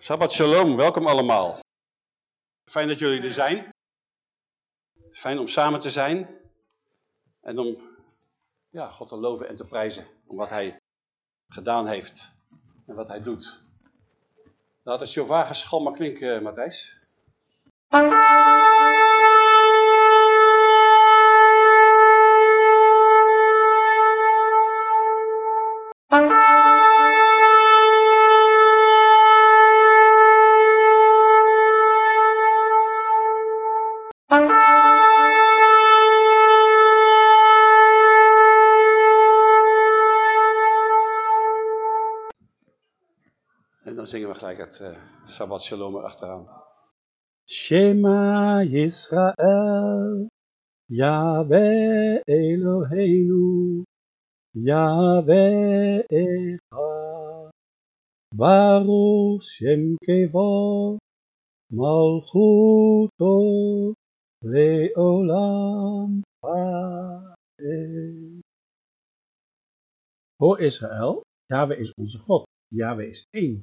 Shabbat shalom, welkom allemaal. Fijn dat jullie er zijn. Fijn om samen te zijn. En om ja, God te loven en te prijzen. Om wat hij gedaan heeft. En wat hij doet. Laat het shofar geschal maar klinken, Matthijs. Zingen we gelijk het uh, Shabbat Shalom erachteraan. Shema Yisrael, Yahweh Eloheinu, Yahweh Echad, Baruch Shem Kevo, Malchuto, Leolam Vaed. Hoor Israël, Yahweh is onze God, Yahweh is één.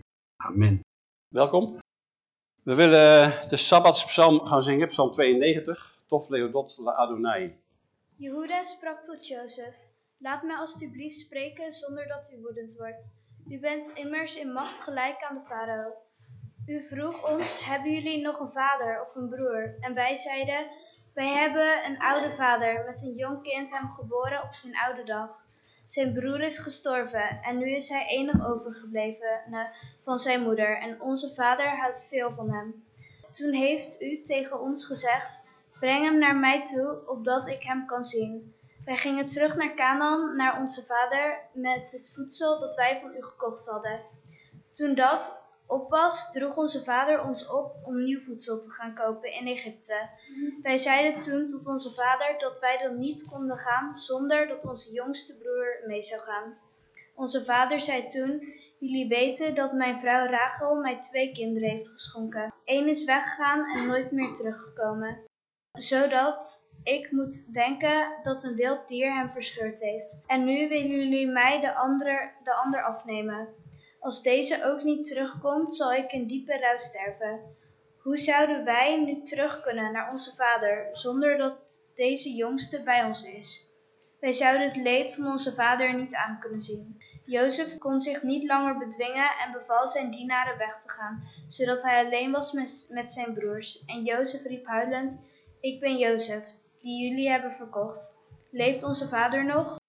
Amen. Welkom. We willen de Sabbatspsalm gaan zingen, psalm 92, Tof Leodot la Adonai. Jehuda sprak tot Jozef, laat mij alstublieft spreken zonder dat u woedend wordt. U bent immers in macht gelijk aan de farao. U vroeg ons, hebben jullie nog een vader of een broer? En wij zeiden, wij hebben een oude vader met een jong kind hem geboren op zijn oude dag. Zijn broer is gestorven en nu is hij enig overgebleven van zijn moeder en onze vader houdt veel van hem. Toen heeft u tegen ons gezegd, breng hem naar mij toe, opdat ik hem kan zien. Wij gingen terug naar Canaan, naar onze vader, met het voedsel dat wij van u gekocht hadden. Toen dat op was, droeg onze vader ons op om nieuw voedsel te gaan kopen in Egypte. Wij zeiden toen tot onze vader dat wij dan niet konden gaan zonder dat onze jongste broer mee zou gaan. Onze vader zei toen, jullie weten dat mijn vrouw Rachel mij twee kinderen heeft geschonken. Eén is weggegaan en nooit meer teruggekomen, zodat ik moet denken dat een wild dier hem verscheurd heeft. En nu willen jullie mij de ander, de ander afnemen. Als deze ook niet terugkomt, zal ik in diepe rouw sterven. Hoe zouden wij nu terug kunnen naar onze vader, zonder dat deze jongste bij ons is? Wij zouden het leed van onze vader niet aan kunnen zien. Jozef kon zich niet langer bedwingen en beval zijn dienaren weg te gaan, zodat hij alleen was met, zijn broers. En Jozef riep huilend, ik ben Jozef, die jullie hebben verkocht. Leeft onze vader nog?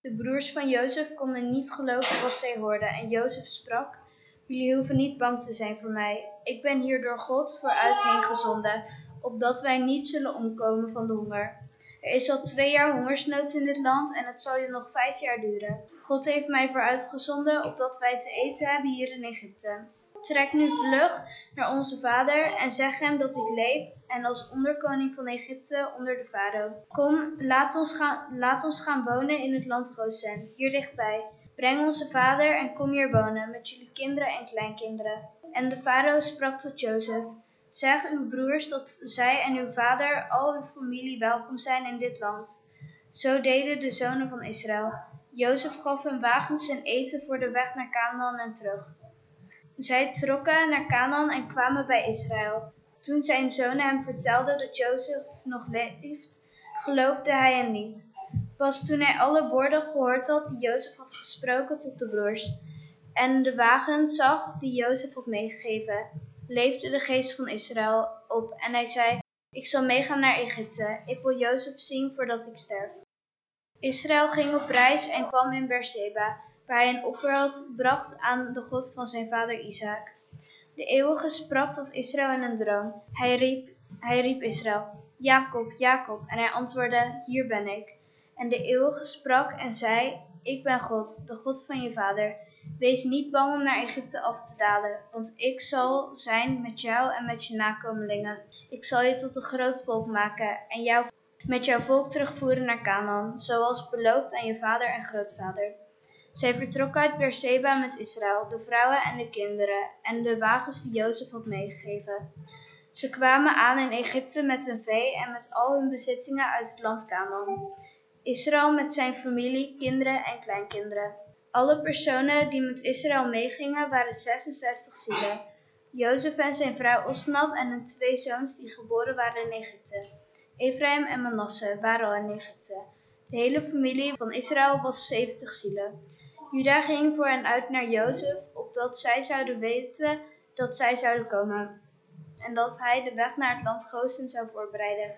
De broers van Jozef konden niet geloven wat zij hoorden en Jozef sprak, jullie hoeven niet bang te zijn voor mij. Ik ben hier door God vooruit heen gezonden, opdat wij niet zullen omkomen van de honger. Er is al twee jaar hongersnood in dit land en het zal je nog vijf jaar duren. God heeft mij vooruitgezonden, opdat wij te eten hebben hier in Egypte. Trek nu vlug naar onze vader en zeg hem dat ik leef en als onderkoning van Egypte onder de farao. Kom, laat ons, gaan, laat ons gaan wonen in het land Gozen, hier dichtbij. Breng onze vader en kom hier wonen met jullie kinderen en kleinkinderen. En de farao sprak tot Jozef. Zeg uw broers dat zij en uw vader, al uw familie welkom zijn in dit land. Zo deden de zonen van Israël. Jozef gaf hun wagens en eten voor de weg naar Canaan en terug. Zij trokken naar Canaan en kwamen bij Israël. Toen zijn zonen hem vertelden dat Jozef nog leeft, geloofde hij hen niet. Pas toen hij alle woorden gehoord had die Jozef had gesproken tot de broers, en de wagen zag die Jozef had meegegeven, leefde de geest van Israël op en hij zei, ik zal meegaan naar Egypte. Ik wil Jozef zien voordat ik sterf. Israël ging op reis en kwam in Beersheba, waar hij een offer had bracht aan de God van zijn vader Isaac. De eeuwige sprak tot Israël in een droom. Hij riep, hij riep Israël, Jacob, Jacob, en hij antwoordde, hier ben ik. En de eeuwige sprak en zei, ik ben God, de God van je vader. Wees niet bang om naar Egypte af te dalen, want ik zal zijn met jou en met je nakomelingen. Ik zal je tot een groot volk maken en jou met jouw volk terugvoeren naar Canaan, zoals beloofd aan je vader en grootvader. Zij vertrok uit Beersheba met Israël, de vrouwen en de kinderen, en de wagens die Jozef had meegegeven. Ze kwamen aan in Egypte met hun vee en met al hun bezittingen uit het land Canaan. Israël met zijn familie, kinderen en kleinkinderen. Alle personen die met Israël meegingen waren 66 zielen. Jozef en zijn vrouw Osnat en hun twee zoons die geboren waren in Egypte. Ephraim en Manasse waren al in Egypte. De hele familie van Israël was 70 zielen. Juda ging voor hen uit naar Jozef, opdat zij zouden weten dat zij zouden komen en dat hij de weg naar het land Gozen zou voorbereiden.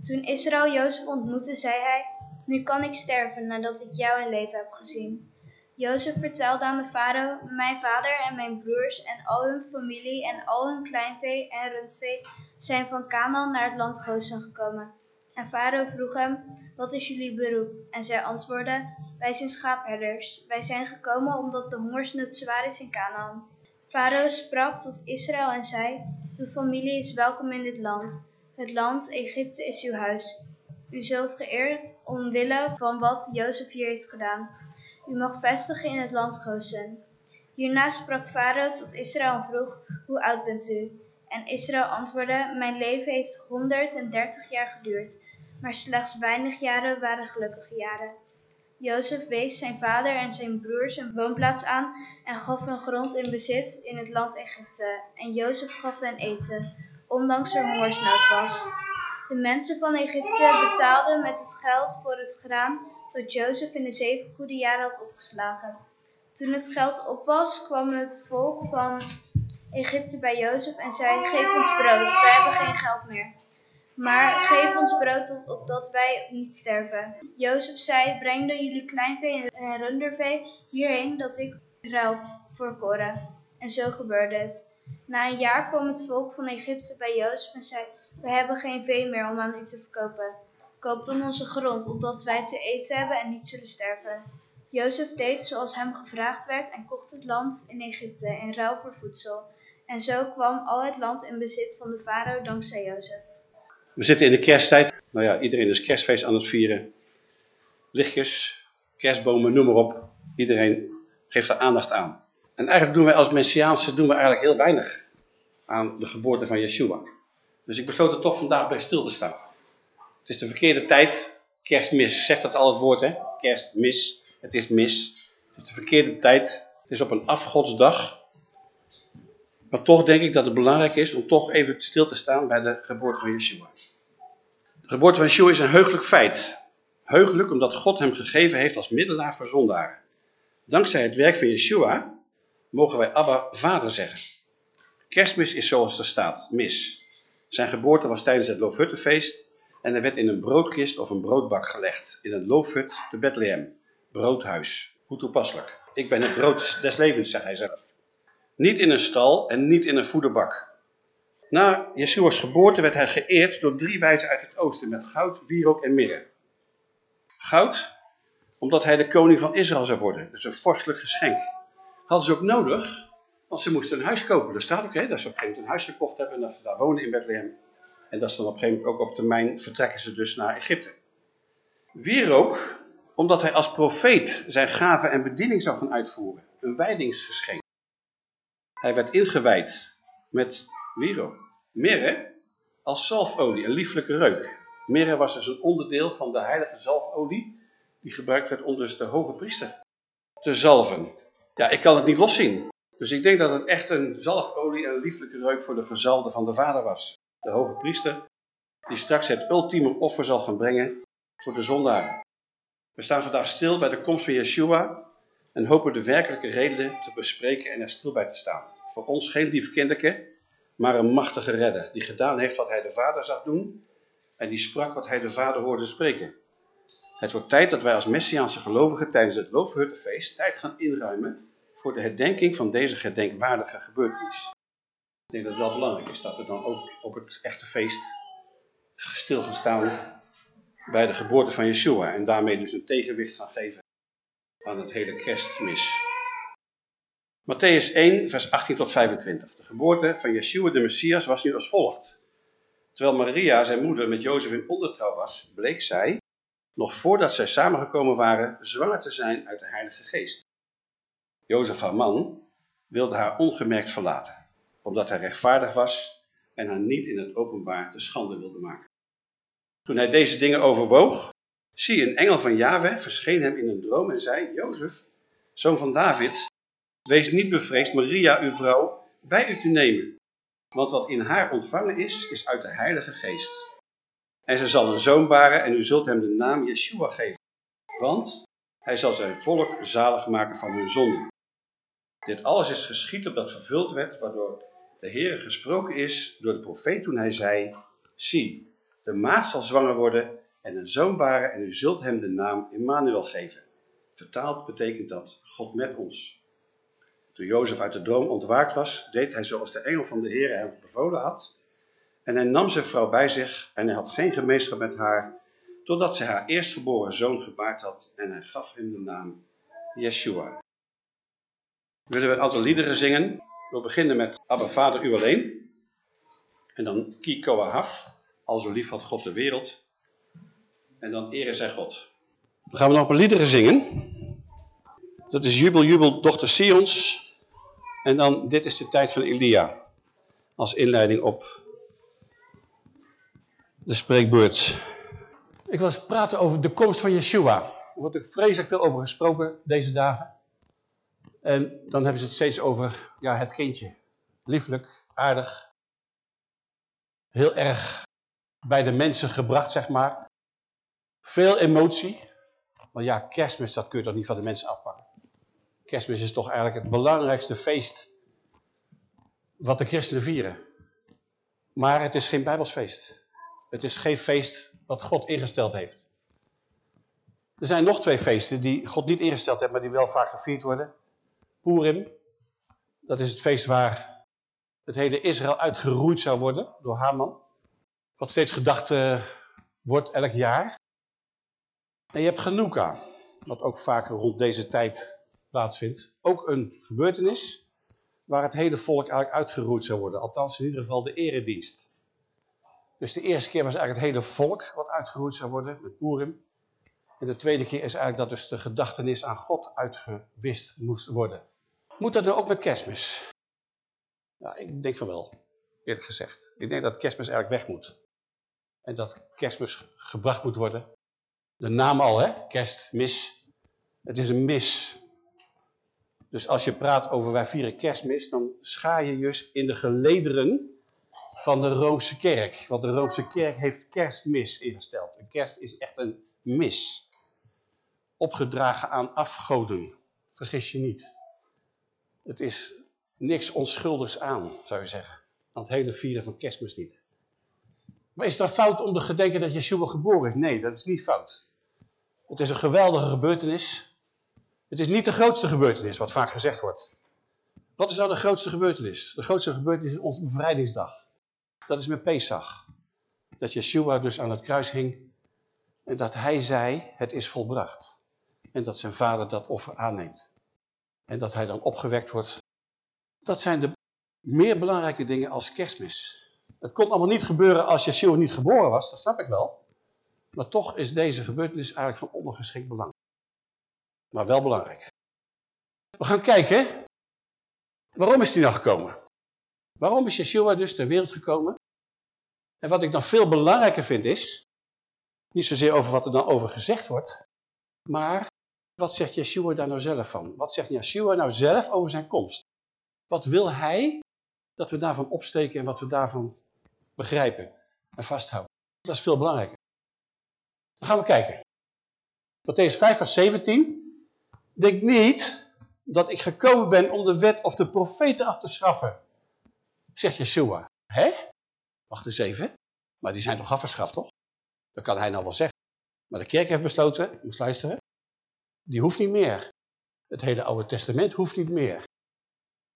Toen Israël Jozef ontmoette, zei hij, nu kan ik sterven nadat ik jou in leven heb gezien. Jozef vertelde aan de farao, mijn vader en mijn broers en al hun familie en al hun kleinvee en rundvee zijn van Canaan naar het land Gozen gekomen. En farao vroeg hem, wat is jullie beroep? En zij antwoordden, wij zijn schaapherders. Wij zijn gekomen omdat de hongersnood zwaar is in Canaan. Farao sprak tot Israël en zei, uw familie is welkom in dit land. Het land Egypte is uw huis. U zult geëerd omwille van wat Jozef hier heeft gedaan. U mag vestigen in het land Gozen. Hierna sprak Farao tot Israël en vroeg, hoe oud bent u? En Israël antwoordde, mijn leven heeft 130 jaar geduurd, maar slechts weinig jaren waren gelukkige jaren. Jozef wees zijn vader en zijn broers een woonplaats aan en gaf hun grond in bezit in het land Egypte. En Jozef gaf hen eten, ondanks er hongersnood was. De mensen van Egypte betaalden met het geld voor het graan dat Jozef in de zeven goede jaren had opgeslagen. Toen het geld op was, kwam het volk van Egypte bij Jozef en zei, geef ons brood, wij hebben geen geld meer. Maar geef ons brood opdat wij niet sterven. Jozef zei, breng dan jullie kleinvee en rundervee hierheen, dat ik ruil voor koren. En zo gebeurde het. Na een jaar kwam het volk van Egypte bij Jozef en zei, we hebben geen vee meer om aan u te verkopen. Koop dan onze grond, opdat wij te eten hebben en niet zullen sterven. Jozef deed zoals hem gevraagd werd en kocht het land in Egypte in ruil voor voedsel. En zo kwam al het land in bezit van de farao dankzij Jozef. We zitten in de kersttijd. Nou ja, iedereen is kerstfeest aan het vieren. Lichtjes, kerstbomen, noem maar op. Iedereen geeft er aandacht aan. En eigenlijk doen wij als Messiaanse doen we eigenlijk heel weinig aan de geboorte van Yeshua. Dus ik besloot er toch vandaag bij stil te staan. Het is de verkeerde tijd. Kerstmis, zegt dat al het woord hè? Kerstmis, het is mis. Het is de verkeerde tijd. Het is op een afgodsdag. Maar toch denk ik dat het belangrijk is om toch even stil te staan bij de geboorte van Yeshua. De geboorte van Yeshua is een heugelijk feit. Heugelijk omdat God hem gegeven heeft als middelaar voor zondaren. Dankzij het werk van Yeshua mogen wij Abba vader zeggen. Kerstmis is zoals er staat, mis. Zijn geboorte was tijdens het Loofhuttenfeest en er werd in een broodkist of een broodbak gelegd in een loofhut te Bethlehem. Broodhuis. Hoe toepasselijk. Ik ben het brood des levens, zegt hij zelf. Niet in een stal en niet in een voederbak. Na Yeshua's geboorte werd hij geëerd door drie wijzen uit het oosten met goud, wierook en mirre. Goud, omdat hij de koning van Israël zou worden, dus een vorstelijk geschenk. Hadden ze ook nodig, want ze moesten een huis kopen. Er staat ook hè, dat ze op een gegeven moment een huis gekocht hebben en dat ze daar wonen in Bethlehem. En dat ze dan op een gegeven moment ook op termijn vertrekken ze dus naar Egypte. Wierook, omdat hij als profeet zijn gaven en bediening zou gaan uitvoeren. Een wijdingsgeschenk. Hij werd ingewijd met wierook. Mirre als zalfolie, een lieflijke reuk. Mirre was dus een onderdeel van de heilige zalfolie die gebruikt werd om dus de hoge priester te zalven. Ja, ik kan het niet loszien. Dus ik denk dat het echt een zalfolie en een lieflijke reuk voor de gezalde van de vader was. De hoge priester die straks het ultieme offer zal gaan brengen voor de zondaren. We staan vandaag stil bij de komst van Yeshua en hopen de werkelijke redenen te bespreken en er stil bij te staan. Voor ons geen lief kinderke, maar een machtige redder, die gedaan heeft wat hij de Vader zag doen en die sprak wat hij de Vader hoorde spreken. Het wordt tijd dat wij als Messiaanse gelovigen tijdens het Loofhuttenfeest tijd gaan inruimen voor de herdenking van deze gedenkwaardige gebeurtenis. Ik denk dat het wel belangrijk is dat we dan ook op het echte feest stil gaan staan bij de geboorte van Yeshua en daarmee dus een tegenwicht gaan geven aan het hele kerstmis. Matthäus 1, vers 18 tot 25. De geboorte van Yeshua de Messias was nu als volgt. Terwijl Maria, zijn moeder, met Jozef in ondertrouw was, bleek zij, nog voordat zij samengekomen waren, zwanger te zijn uit de Heilige Geest. Jozef, haar man, wilde haar ongemerkt verlaten, omdat hij rechtvaardig was en haar niet in het openbaar te schande wilde maken. Toen hij deze dingen overwoog, zie een engel van Yahweh verscheen hem in een droom en zei, Jozef, zoon van David, wees niet bevreesd Maria, uw vrouw, bij u te nemen. Want wat in haar ontvangen is, is uit de Heilige Geest. En ze zal een zoon baren en u zult hem de naam Yeshua geven. Want hij zal zijn volk zalig maken van hun zonden. Dit alles is geschied opdat vervuld werd, waardoor de Heer gesproken is door de profeet toen hij zei, zie, de maagd zal zwanger worden en een zoon baren en u zult hem de naam Immanuel geven. Vertaald betekent dat God met ons. Toen Jozef uit de droom ontwaakt was, deed hij zoals de engel van de Heer hem bevolen had. En hij nam zijn vrouw bij zich en hij had geen gemeenschap met haar, totdat zij haar eerstgeboren zoon gebaard had en hij gaf hem de naam Yeshua. Willen we een aantal liederen zingen. We beginnen met Abba Vader U alleen. En dan Ki Koahaf, Al zo lief had God de wereld. En dan Ere zij God. Dan gaan we nog een liederen zingen. Dat is Jubel, Jubel, dochter Sions. En dan, dit is de tijd van Elia. Als inleiding op de spreekbeurt. Ik eens praten over de komst van Yeshua. Er wordt er vreselijk veel over gesproken deze dagen. En dan hebben ze het steeds over ja, het kindje. Lieflijk, aardig. Heel erg bij de mensen gebracht, zeg maar. Veel emotie. Maar ja, kerstmis, dat kun je toch niet van de mensen afpakken. Kerstmis is toch eigenlijk het belangrijkste feest wat de christenen vieren. Maar het is geen bijbelsfeest. Het is geen feest wat God ingesteld heeft. Er zijn nog twee feesten die God niet ingesteld heeft, maar die wel vaak gevierd worden. Purim, dat is het feest waar het hele Israël uitgeroeid zou worden door Haman. Wat steeds gedacht uh, wordt elk jaar. En je hebt Hanukkah, wat ook vaker rond deze tijd plaatsvindt. Ook een gebeurtenis waar het hele volk eigenlijk uitgeroeid zou worden. Althans in ieder geval de eredienst. Dus de eerste keer was eigenlijk het hele volk wat uitgeroeid zou worden met Purim. En de tweede keer is eigenlijk dat dus de gedachtenis aan God uitgewist moest worden. Moet dat nou ook met kerstmis? Ja, ik denk van wel, eerlijk gezegd. Ik denk dat kerstmis eigenlijk weg moet. En dat kerstmis gebracht moet worden. De naam al, hè? Kerstmis. Het is een mis. Dus als je praat over wij vieren kerstmis, dan schaar je dus in de gelederen van de Roomse kerk. Want de Roomse kerk heeft kerstmis ingesteld. Een kerst is echt een mis. Opgedragen aan afgoden. Vergis je niet. Het is niks onschuldigs aan, zou je zeggen. Aan het hele vieren van kerstmis niet. Maar is het fout om te gedenken dat Yeshua geboren is? Nee, dat is niet fout. Het is een geweldige gebeurtenis. Het is niet de grootste gebeurtenis, wat vaak gezegd wordt. Wat is nou de grootste gebeurtenis? De grootste gebeurtenis is onze bevrijdingsdag. Dat is met Pesach. Dat Yeshua dus aan het kruis hing en dat hij zei, het is volbracht. En dat zijn vader dat offer aanneemt. En dat hij dan opgewekt wordt. Dat zijn de meer belangrijke dingen als kerstmis. Het kon allemaal niet gebeuren als Yeshua niet geboren was, dat snap ik wel. Maar toch is deze gebeurtenis eigenlijk van ondergeschikt belang maar wel belangrijk. We gaan kijken, waarom is hij nou gekomen? Waarom is Yeshua dus ter wereld gekomen? En wat ik dan veel belangrijker vind is, niet zozeer over wat er dan over gezegd wordt, maar wat zegt Yeshua daar nou zelf van? Wat zegt Yeshua nou zelf over zijn komst? Wat wil hij dat we daarvan opsteken en wat we daarvan begrijpen en vasthouden? Dat is veel belangrijker. Dan gaan we kijken. Matthäus 5 vers 17. Denk niet dat ik gekomen ben om de wet of de profeten af te schaffen. Zegt Yeshua, hè? Wacht eens even. Maar die zijn toch afgeschaft, toch? Dat kan hij nou wel zeggen. Maar de kerk heeft besloten, moet luisteren, die hoeft niet meer. Het hele Oude Testament hoeft niet meer.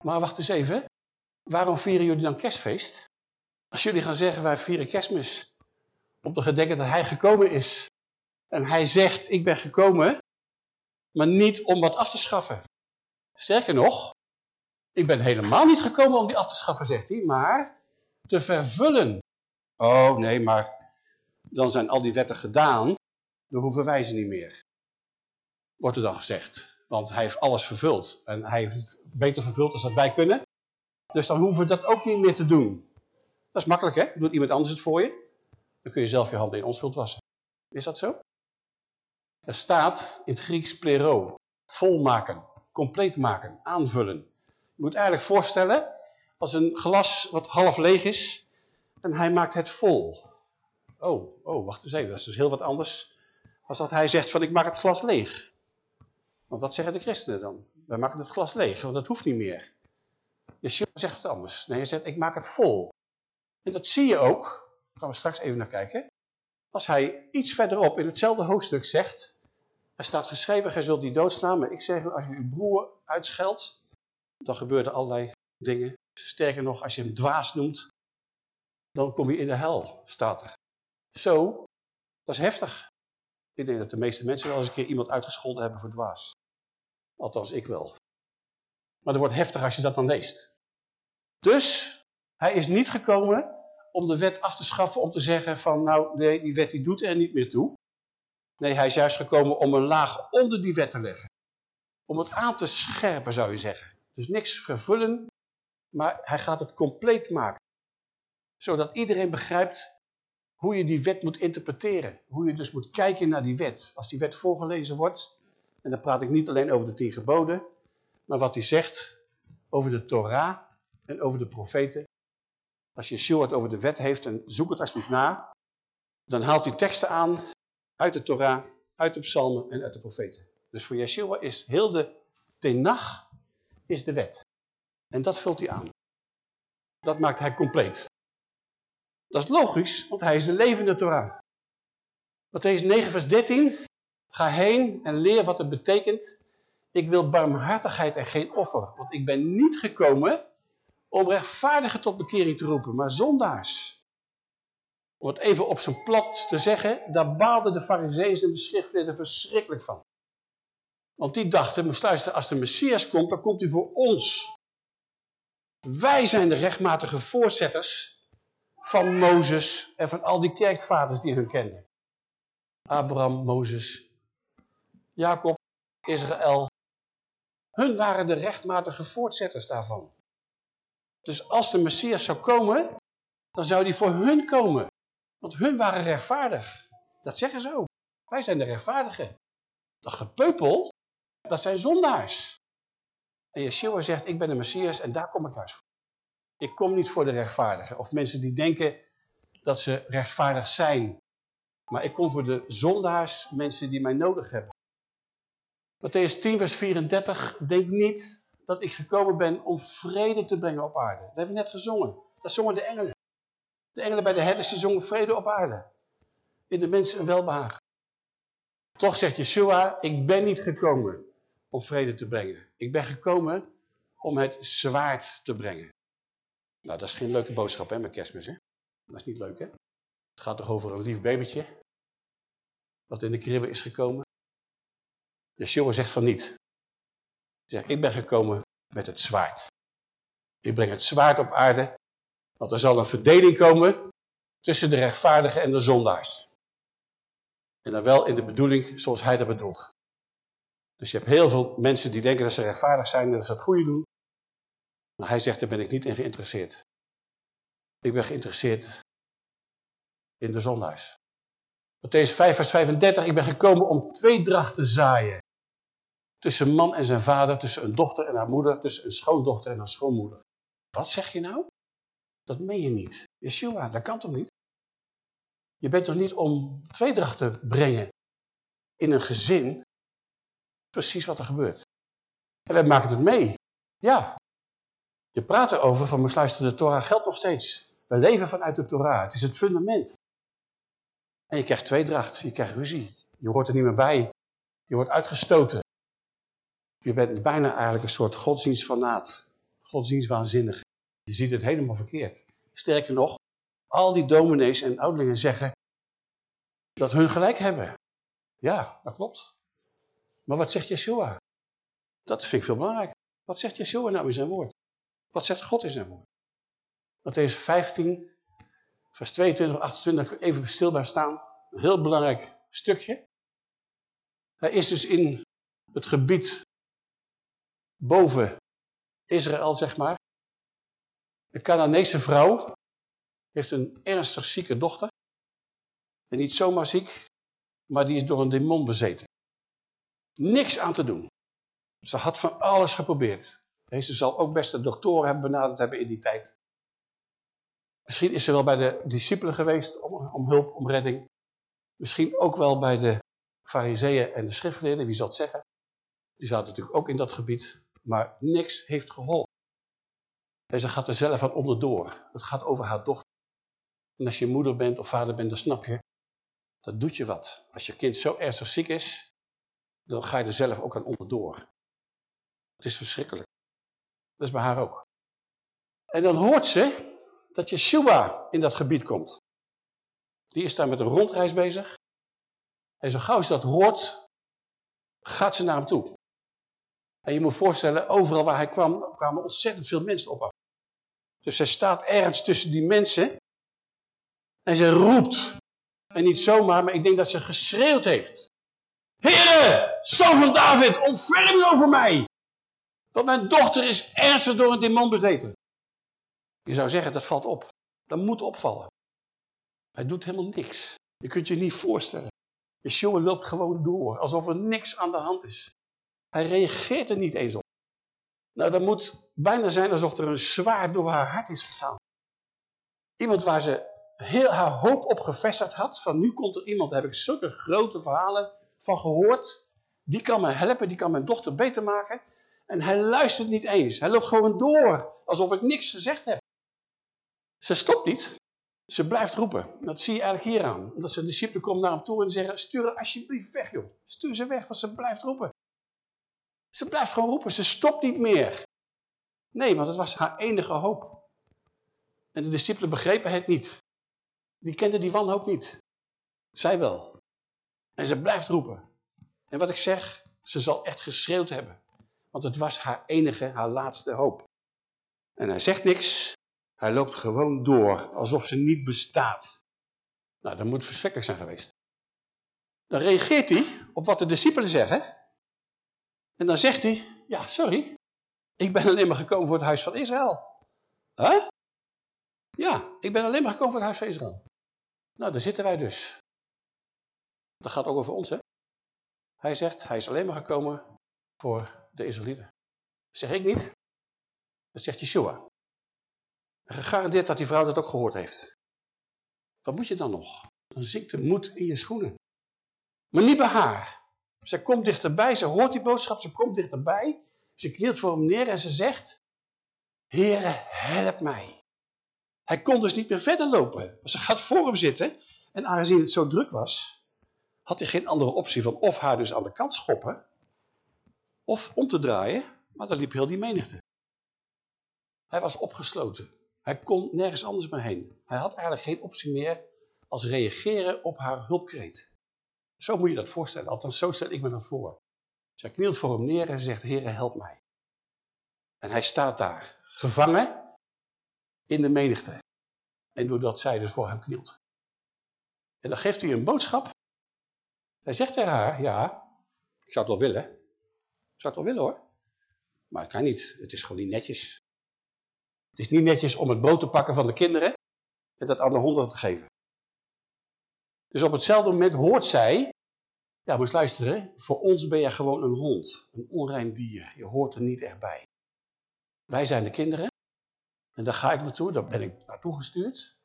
Maar wacht eens even. Waarom vieren jullie dan kerstfeest? Als jullie gaan zeggen, wij vieren kerstmis. Om te gedenken dat hij gekomen is. En hij zegt, ik ben gekomen, maar niet om wat af te schaffen. Sterker nog, ik ben helemaal niet gekomen om die af te schaffen, zegt hij, maar te vervullen. Oh nee, maar dan zijn al die wetten gedaan, dan hoeven wij ze niet meer. Wordt er dan gezegd. Want hij heeft alles vervuld. En hij heeft het beter vervuld dan dat wij kunnen. Dus dan hoeven we dat ook niet meer te doen. Dat is makkelijk, hè? Doet iemand anders het voor je? Dan kun je zelf je handen in onschuld wassen. Is dat zo? Er staat in het Grieks plero. Volmaken, compleet maken, aanvullen. Je moet eigenlijk voorstellen als een glas wat half leeg is en hij maakt het vol. Oh, oh, wacht eens even. Dat is dus heel wat anders als dat hij zegt van ik maak het glas leeg. Want dat zeggen de christenen dan. Wij maken het glas leeg, want dat hoeft niet meer. Yeshua zegt het anders. Nee, hij zegt ik maak het vol. En dat zie je ook, daar gaan we straks even naar kijken. Als hij iets verderop in hetzelfde hoofdstuk zegt, er staat geschreven, gij zult die doodstaan, maar ik zeg, als je uw broer uitscheldt, dan gebeuren allerlei dingen. Sterker nog, als je hem dwaas noemt, dan kom je in de hel, staat er. Zo, dat is heftig. Ik denk dat de meeste mensen wel eens een keer iemand uitgescholden hebben voor dwaas. Althans, ik wel. Maar dat wordt heftig als je dat dan leest. Dus, hij is niet gekomen om de wet af te schaffen, om te zeggen van, nou, nee, die wet die doet er niet meer toe. Nee, hij is juist gekomen om een laag onder die wet te leggen. Om het aan te scherpen, zou je zeggen. Dus niks vervullen, maar hij gaat het compleet maken. Zodat iedereen begrijpt hoe je die wet moet interpreteren. Hoe je dus moet kijken naar die wet. Als die wet voorgelezen wordt, en dan praat ik niet alleen over de tien geboden, maar wat hij zegt over de Torah en over de profeten. Als je het over de wet heeft, en zoek het alsjeblieft na, dan haalt hij teksten aan uit de Torah, uit de psalmen en uit de profeten. Dus voor Yeshua is heel de tenach is de wet. En dat vult hij aan. Dat maakt hij compleet. Dat is logisch, want hij is de levende Torah. Matthäus 9 vers 13. Ga heen en leer wat het betekent. Ik wil barmhartigheid en geen offer. Want ik ben niet gekomen om rechtvaardigen tot bekering te roepen, maar zondaars. Om het even op zijn plat te zeggen, daar baalden de fariseeën en de schriftgeleerden verschrikkelijk van. Want die dachten, luister, als de Messias komt, dan komt hij voor ons. Wij zijn de rechtmatige voorzetters van Mozes en van al die kerkvaders die hun kenden. Abraham, Mozes, Jacob, Israël. Hun waren de rechtmatige voortzetters daarvan. Dus als de Messias zou komen, dan zou die voor hun komen. Want hun waren rechtvaardig. Dat zeggen ze ook. Wij zijn de rechtvaardigen. Dat gepeupel, dat zijn zondaars. En Yeshua zegt, ik ben de Messias en daar kom ik juist voor. Ik kom niet voor de rechtvaardigen. Of mensen die denken dat ze rechtvaardig zijn. Maar ik kom voor de zondaars, mensen die mij nodig hebben. Matthäus 10 vers 34. Denk niet dat ik gekomen ben om vrede te brengen op aarde. Dat hebben we net gezongen. Dat zongen de engelen. De engelen bij de herders zongen vrede op aarde. In de mensen een welbehagen. Toch zegt Yeshua, ik ben niet gekomen om vrede te brengen. Ik ben gekomen om het zwaard te brengen. Nou, dat is geen leuke boodschap hè, met kerstmis. Hè? Dat is niet leuk hè. Het gaat toch over een lief babytje. Wat in de kribbe is gekomen. Yeshua zegt van niet. Hij zegt, ik ben gekomen met het zwaard. Ik breng het zwaard op aarde. Want er zal een verdeling komen tussen de rechtvaardigen en de zondaars. En dan wel in de bedoeling zoals hij dat bedoelt. Dus je hebt heel veel mensen die denken dat ze rechtvaardig zijn en dat ze het goede doen. Maar hij zegt, daar ben ik niet in geïnteresseerd. Ik ben geïnteresseerd in de zondaars. Matthäus 5 vers 35, ik ben gekomen om tweedracht te zaaien. Tussen man en zijn vader, tussen een dochter en haar moeder, tussen een schoondochter en haar schoonmoeder. Wat zeg je nou? Dat meen je niet. Yeshua, dat kan toch niet? Je bent toch niet om tweedracht te brengen in een gezin? Precies wat er gebeurt. En wij maken het mee. Ja, Je praat erover van, maar luister, de Torah geldt nog steeds. We leven vanuit de Torah. Het is het fundament. En je krijgt tweedracht, je krijgt ruzie. Je hoort er niet meer bij. Je wordt uitgestoten. Je bent bijna eigenlijk een soort godsdienstfanaat. Godsdienstwaanzinnig. Je ziet het helemaal verkeerd. Sterker nog, al die dominees en ouderlingen zeggen dat hun gelijk hebben. Ja, dat klopt. Maar wat zegt Yeshua? Dat vind ik veel belangrijker. Wat zegt Yeshua nou in zijn woord? Wat zegt God in zijn woord? Matthäus 15, vers 22, 28, even stil staan. Een heel belangrijk stukje. Hij is dus in het gebied boven Israël, zeg maar. De Canaanese vrouw heeft een ernstig zieke dochter. En niet zomaar ziek, maar die is door een demon bezeten. Niks aan te doen. Ze had van alles geprobeerd. Ze zal ook best de doktoren hebben benaderd hebben in die tijd. Misschien is ze wel bij de discipelen geweest om, om hulp, om redding. Misschien ook wel bij de fariseeën en de schriftleerden, wie zal het zeggen. Die zaten natuurlijk ook in dat gebied. Maar niks heeft geholpen. En ze gaat er zelf aan onderdoor. Het gaat over haar dochter. En als je moeder bent of vader bent, dan snap je, dat doet je wat. Als je kind zo ernstig ziek is, dan ga je er zelf ook aan onderdoor. Het is verschrikkelijk. Dat is bij haar ook. En dan hoort ze dat Yeshua in dat gebied komt. Die is daar met een rondreis bezig. En zo gauw ze dat hoort, gaat ze naar hem toe. En je moet voorstellen, overal waar hij kwam, kwamen ontzettend veel mensen op af. Dus zij staat ergens tussen die mensen. En ze roept. En niet zomaar, maar ik denk dat ze geschreeuwd heeft. Heere, zoon van David, ontferm u over mij. Want mijn dochter is ernstig door een demon bezeten. Je zou zeggen, dat valt op. Dat moet opvallen. Hij doet helemaal niks. Je kunt je niet voorstellen. Yeshua loopt gewoon door, alsof er niks aan de hand is. Hij reageert er niet eens op. Nou, dat moet bijna zijn alsof er een zwaard door haar hart is gegaan. Iemand waar ze heel haar hoop op gevestigd had. Van nu komt er iemand, daar heb ik zulke grote verhalen van gehoord. Die kan mij helpen, die kan mijn dochter beter maken. En hij luistert niet eens. Hij loopt gewoon door, alsof ik niks gezegd heb. Ze stopt niet. Ze blijft roepen. Dat zie je eigenlijk hier aan. Omdat zijn discipelen komen naar hem toe en zeggen, stuur alsjeblieft weg joh. Stuur ze weg, want ze blijft roepen. Ze blijft gewoon roepen, ze stopt niet meer. Nee, want het was haar enige hoop. En de discipelen begrepen het niet. Die kenden die wanhoop niet. Zij wel. En ze blijft roepen. En wat ik zeg, ze zal echt geschreeuwd hebben. Want het was haar enige, haar laatste hoop. En hij zegt niks. Hij loopt gewoon door, alsof ze niet bestaat. Nou, dat moet verschrikkelijk zijn geweest. Dan reageert hij op wat de discipelen zeggen. En dan zegt hij, ja, sorry, ik ben alleen maar gekomen voor het huis van Israël. Huh? Ja, ik ben alleen maar gekomen voor het huis van Israël. Nou, daar zitten wij dus. Dat gaat ook over ons, hè? Hij zegt, hij is alleen maar gekomen voor de Israëlieten. Dat zeg ik niet. Dat zegt Yeshua. Gegarandeerd dat die vrouw dat ook gehoord heeft. Wat moet je dan nog? Dan zinkt de moed in je schoenen. Maar niet bij haar. Ze komt dichterbij, ze hoort die boodschap, ze komt dichterbij. Ze knielt voor hem neer en ze zegt, Heere, help mij. Hij kon dus niet meer verder lopen. Ze gaat voor hem zitten. En aangezien het zo druk was, had hij geen andere optie van of haar dus aan de kant schoppen, of om te draaien, maar dan liep heel die menigte. Hij was opgesloten. Hij kon nergens anders meer heen. Hij had eigenlijk geen optie meer als reageren op haar hulpkreet. Zo moet je dat voorstellen, althans zo stel ik me dat voor. Zij knielt voor hem neer en zegt, Heere, help mij. En hij staat daar, gevangen in de menigte. En doordat zij dus voor hem knielt. En dan geeft hij een boodschap. Hij zegt tegen haar, ja, ik zou het wel willen. Ik zou het wel willen hoor. Maar het kan niet, het is gewoon niet netjes. Het is niet netjes om het brood te pakken van de kinderen en dat aan de honden te geven. Dus op hetzelfde moment hoort zij, ja moet luisteren, voor ons ben je gewoon een hond, een onrein dier. Je hoort er niet echt bij. Wij zijn de kinderen en daar ga ik naartoe, daar ben ik naartoe gestuurd.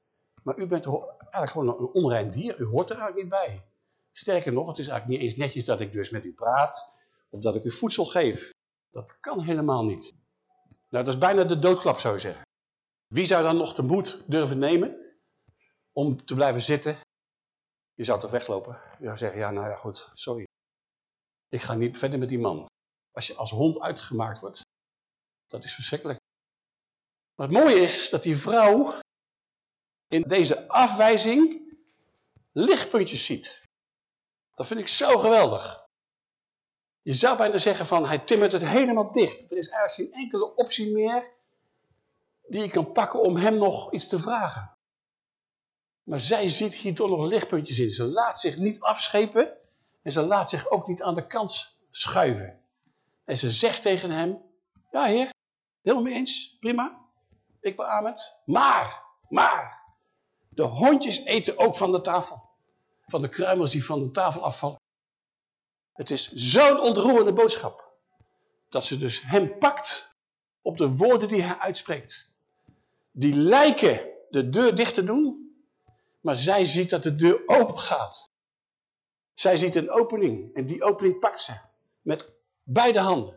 Maar u bent eigenlijk gewoon een onrein dier, u hoort er eigenlijk niet bij. Sterker nog, het is eigenlijk niet eens netjes dat ik dus met u praat of dat ik u voedsel geef. Dat kan helemaal niet. Nou, dat is bijna de doodklap, zou je zeggen. Wie zou dan nog de moed durven nemen om te blijven zitten? Je zou toch weglopen? Je zou zeggen, ja, nou ja, goed, sorry. Ik ga niet verder met die man. Als je als hond uitgemaakt wordt, dat is verschrikkelijk. Maar het mooie is dat die vrouw in deze afwijzing lichtpuntjes ziet. Dat vind ik zo geweldig. Je zou bijna zeggen van, hij timmert het helemaal dicht. Er is eigenlijk geen enkele optie meer die je kan pakken om hem nog iets te vragen. Maar zij ziet hier toch nog lichtpuntjes in. Ze laat zich niet afschepen en ze laat zich ook niet aan de kant schuiven. En ze zegt tegen hem, ja heer, helemaal mee eens, prima, ik beaam het. Maar, maar, de hondjes eten ook van de tafel. Van de kruimels die van de tafel afvallen. Het is zo'n ontroerende boodschap. Dat ze dus hem pakt op de woorden die hij uitspreekt. Die lijken de deur dicht te doen. Maar zij ziet dat de deur open gaat. Zij ziet een opening. En die opening pakt ze. Met beide handen.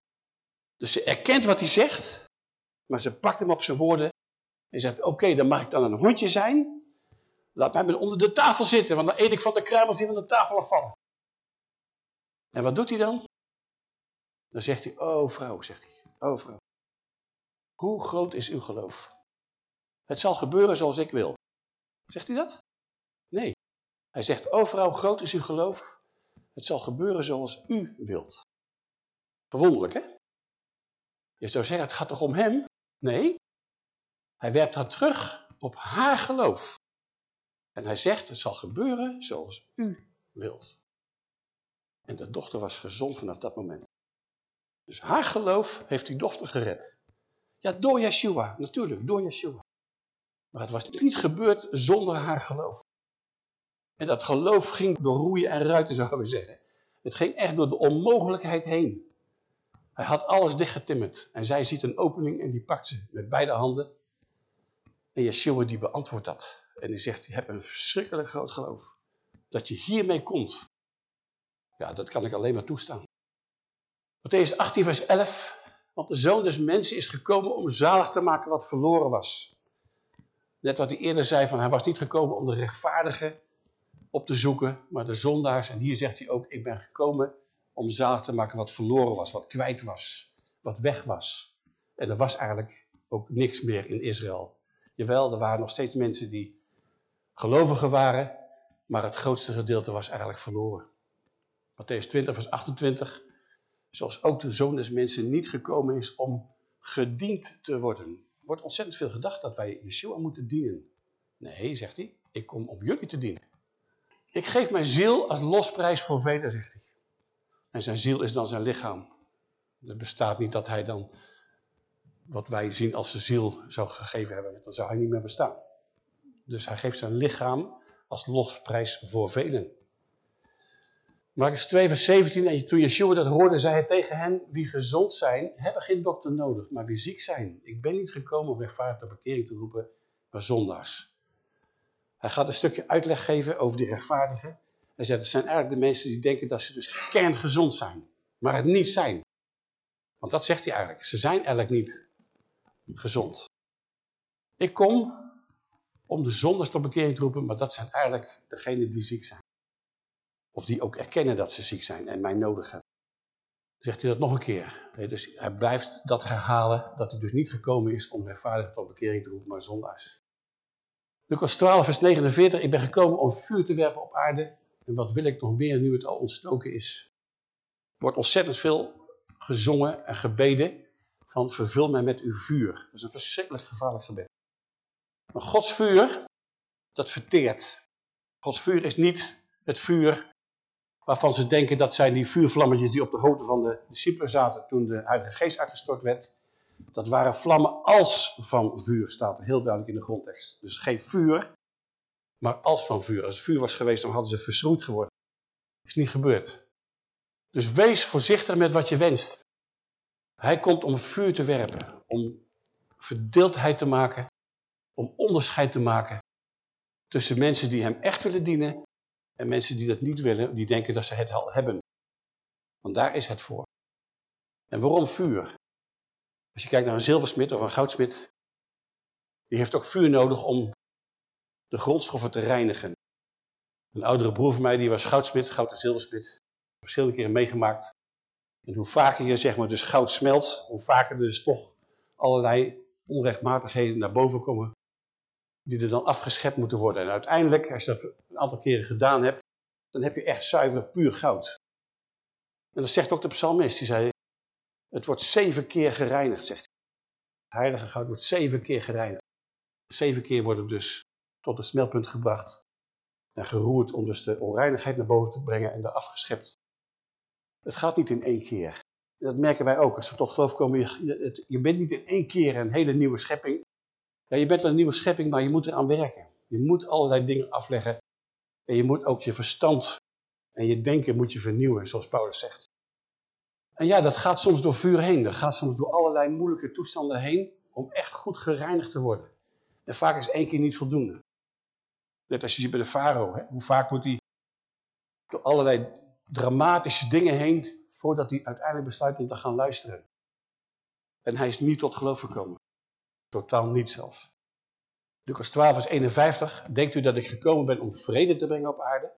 Dus ze erkent wat hij zegt. Maar ze pakt hem op zijn woorden. En zegt, oké, dan mag ik dan een hondje zijn. Laat mij maar onder de tafel zitten. Want dan eet ik van de kruimels die van de tafel afvallen. En wat doet hij dan? Dan zegt hij, oh vrouw, zegt hij. Oh vrouw. Hoe groot is uw geloof? Het zal gebeuren zoals ik wil. Zegt hij dat? Nee. Hij zegt, vrouw, groot is uw geloof. Het zal gebeuren zoals u wilt. Verwonderlijk, hè? Je zou zeggen, het gaat toch om hem? Nee. Hij werpt dat terug op haar geloof. En hij zegt, het zal gebeuren zoals u wilt. En de dochter was gezond vanaf dat moment. Dus haar geloof heeft die dochter gered. Ja, door Yeshua, natuurlijk, door Yeshua. Maar het was niet gebeurd zonder haar geloof. En dat geloof ging door roeien en ruiten, zouden we zeggen. Het ging echt door de onmogelijkheid heen. Hij had alles dichtgetimmerd. En zij ziet een opening en die pakt ze met beide handen. En Yeshua die beantwoordt dat. En die zegt, je hebt een verschrikkelijk groot geloof. Dat je hiermee komt. Ja, dat kan ik alleen maar toestaan. Matthäus 18 vers 11. Want de Zoon des Mensen is gekomen om zalig te maken wat verloren was. Net wat hij eerder zei, van hij was niet gekomen om de rechtvaardigen op te zoeken, maar de zondaars. En hier zegt hij ook, ik ben gekomen om zalig te maken wat verloren was, wat kwijt was, wat weg was. En er was eigenlijk ook niks meer in Israël. Jawel, er waren nog steeds mensen die gelovigen waren, maar het grootste gedeelte was eigenlijk verloren. Matthäus 20 vers 28, zoals ook de Zoon des Mensen niet gekomen is om gediend te worden. Wordt ontzettend veel gedacht dat wij Yeshua moeten dienen. Nee, zegt hij, ik kom om jullie te dienen. Ik geef mijn ziel als losprijs voor velen, zegt hij. En zijn ziel is dan zijn lichaam. Er bestaat niet dat hij dan, wat wij zien als zijn ziel zou gegeven hebben, dan zou hij niet meer bestaan. Dus hij geeft zijn lichaam als losprijs voor velen. Marcus 2 vers 17, en toen Yeshua dat hoorde, zei hij tegen hen, wie gezond zijn, hebben geen dokter nodig, maar wie ziek zijn. Ik ben niet gekomen om rechtvaardig bekering te roepen, maar zondaars. Hij gaat een stukje uitleg geven over die rechtvaardigen. Hij zegt, het zijn eigenlijk de mensen die denken dat ze dus kerngezond zijn, maar het niet zijn. Want dat zegt hij eigenlijk. Ze zijn eigenlijk niet gezond. Ik kom om de zondaars tot bekering te roepen, maar dat zijn eigenlijk degenen die ziek zijn. Of die ook erkennen dat ze ziek zijn en mij nodig hebben. Zegt hij dat nog een keer. Dus hij blijft dat herhalen, dat hij dus niet gekomen is om rechtvaardig tot bekering te roepen, maar zondaars. Lucas 12 vers 49, ik ben gekomen om vuur te werpen op aarde. En wat wil ik nog meer nu het al ontstoken is. Er wordt ontzettend veel gezongen en gebeden van vervul mij met uw vuur. Dat is een verschrikkelijk gevaarlijk gebed. Maar Gods vuur, dat verteert. Gods vuur is niet het vuur waarvan ze denken dat zijn die vuurvlammetjes die op de hoofden van de discipelen zaten toen de Heilige Geest uitgestort werd. Dat waren vlammen als van vuur, staat heel duidelijk in de grondtekst. Dus geen vuur, maar als van vuur. Als het vuur was geweest, dan hadden ze verschroeid geworden. Is niet gebeurd. Dus wees voorzichtig met wat je wenst. Hij komt om vuur te werpen, om verdeeldheid te maken, om onderscheid te maken tussen mensen die hem echt willen dienen en mensen die dat niet willen, die denken dat ze het al hebben. Want daar is het voor. En waarom vuur? Als je kijkt naar een zilversmid of een goudsmid, die heeft ook vuur nodig om de grondstoffen te reinigen. Een oudere broer van mij, die was goudsmid, goud- en zilversmid. Verschillende keren meegemaakt. En hoe vaker je zeg maar dus goud smelt, hoe vaker er dus toch allerlei onrechtmatigheden naar boven komen. Die er dan afgeschept moeten worden. En uiteindelijk, als je dat een aantal keren gedaan hebt, dan heb je echt zuiver puur goud. En dat zegt ook de psalmist, die zei, het wordt zeven keer gereinigd, zegt hij. Het heilige goud wordt zeven keer gereinigd. Zeven keer wordt het dus tot het smeltpunt gebracht en geroerd om dus de onreinigheid naar boven te brengen en er afgeschept. Het gaat niet in één keer. Dat merken wij ook. Als we tot geloof komen, je, je bent niet in één keer een hele nieuwe schepping. Ja, je bent een nieuwe schepping, maar je moet eraan werken. Je moet allerlei dingen afleggen. En je moet ook je verstand en je denken moet je vernieuwen, zoals Paulus zegt. En ja, dat gaat soms door vuur heen. Dat gaat soms door allerlei moeilijke toestanden heen om echt goed gereinigd te worden. En vaak is één keer niet voldoende. Net als je ziet bij de farao. Hoe vaak moet hij door allerlei dramatische dingen heen voordat hij uiteindelijk besluit om te gaan luisteren. En hij is niet tot geloof gekomen. Totaal niet zelfs. Lucas 12 vers 51. Denkt u dat ik gekomen ben om vrede te brengen op aarde?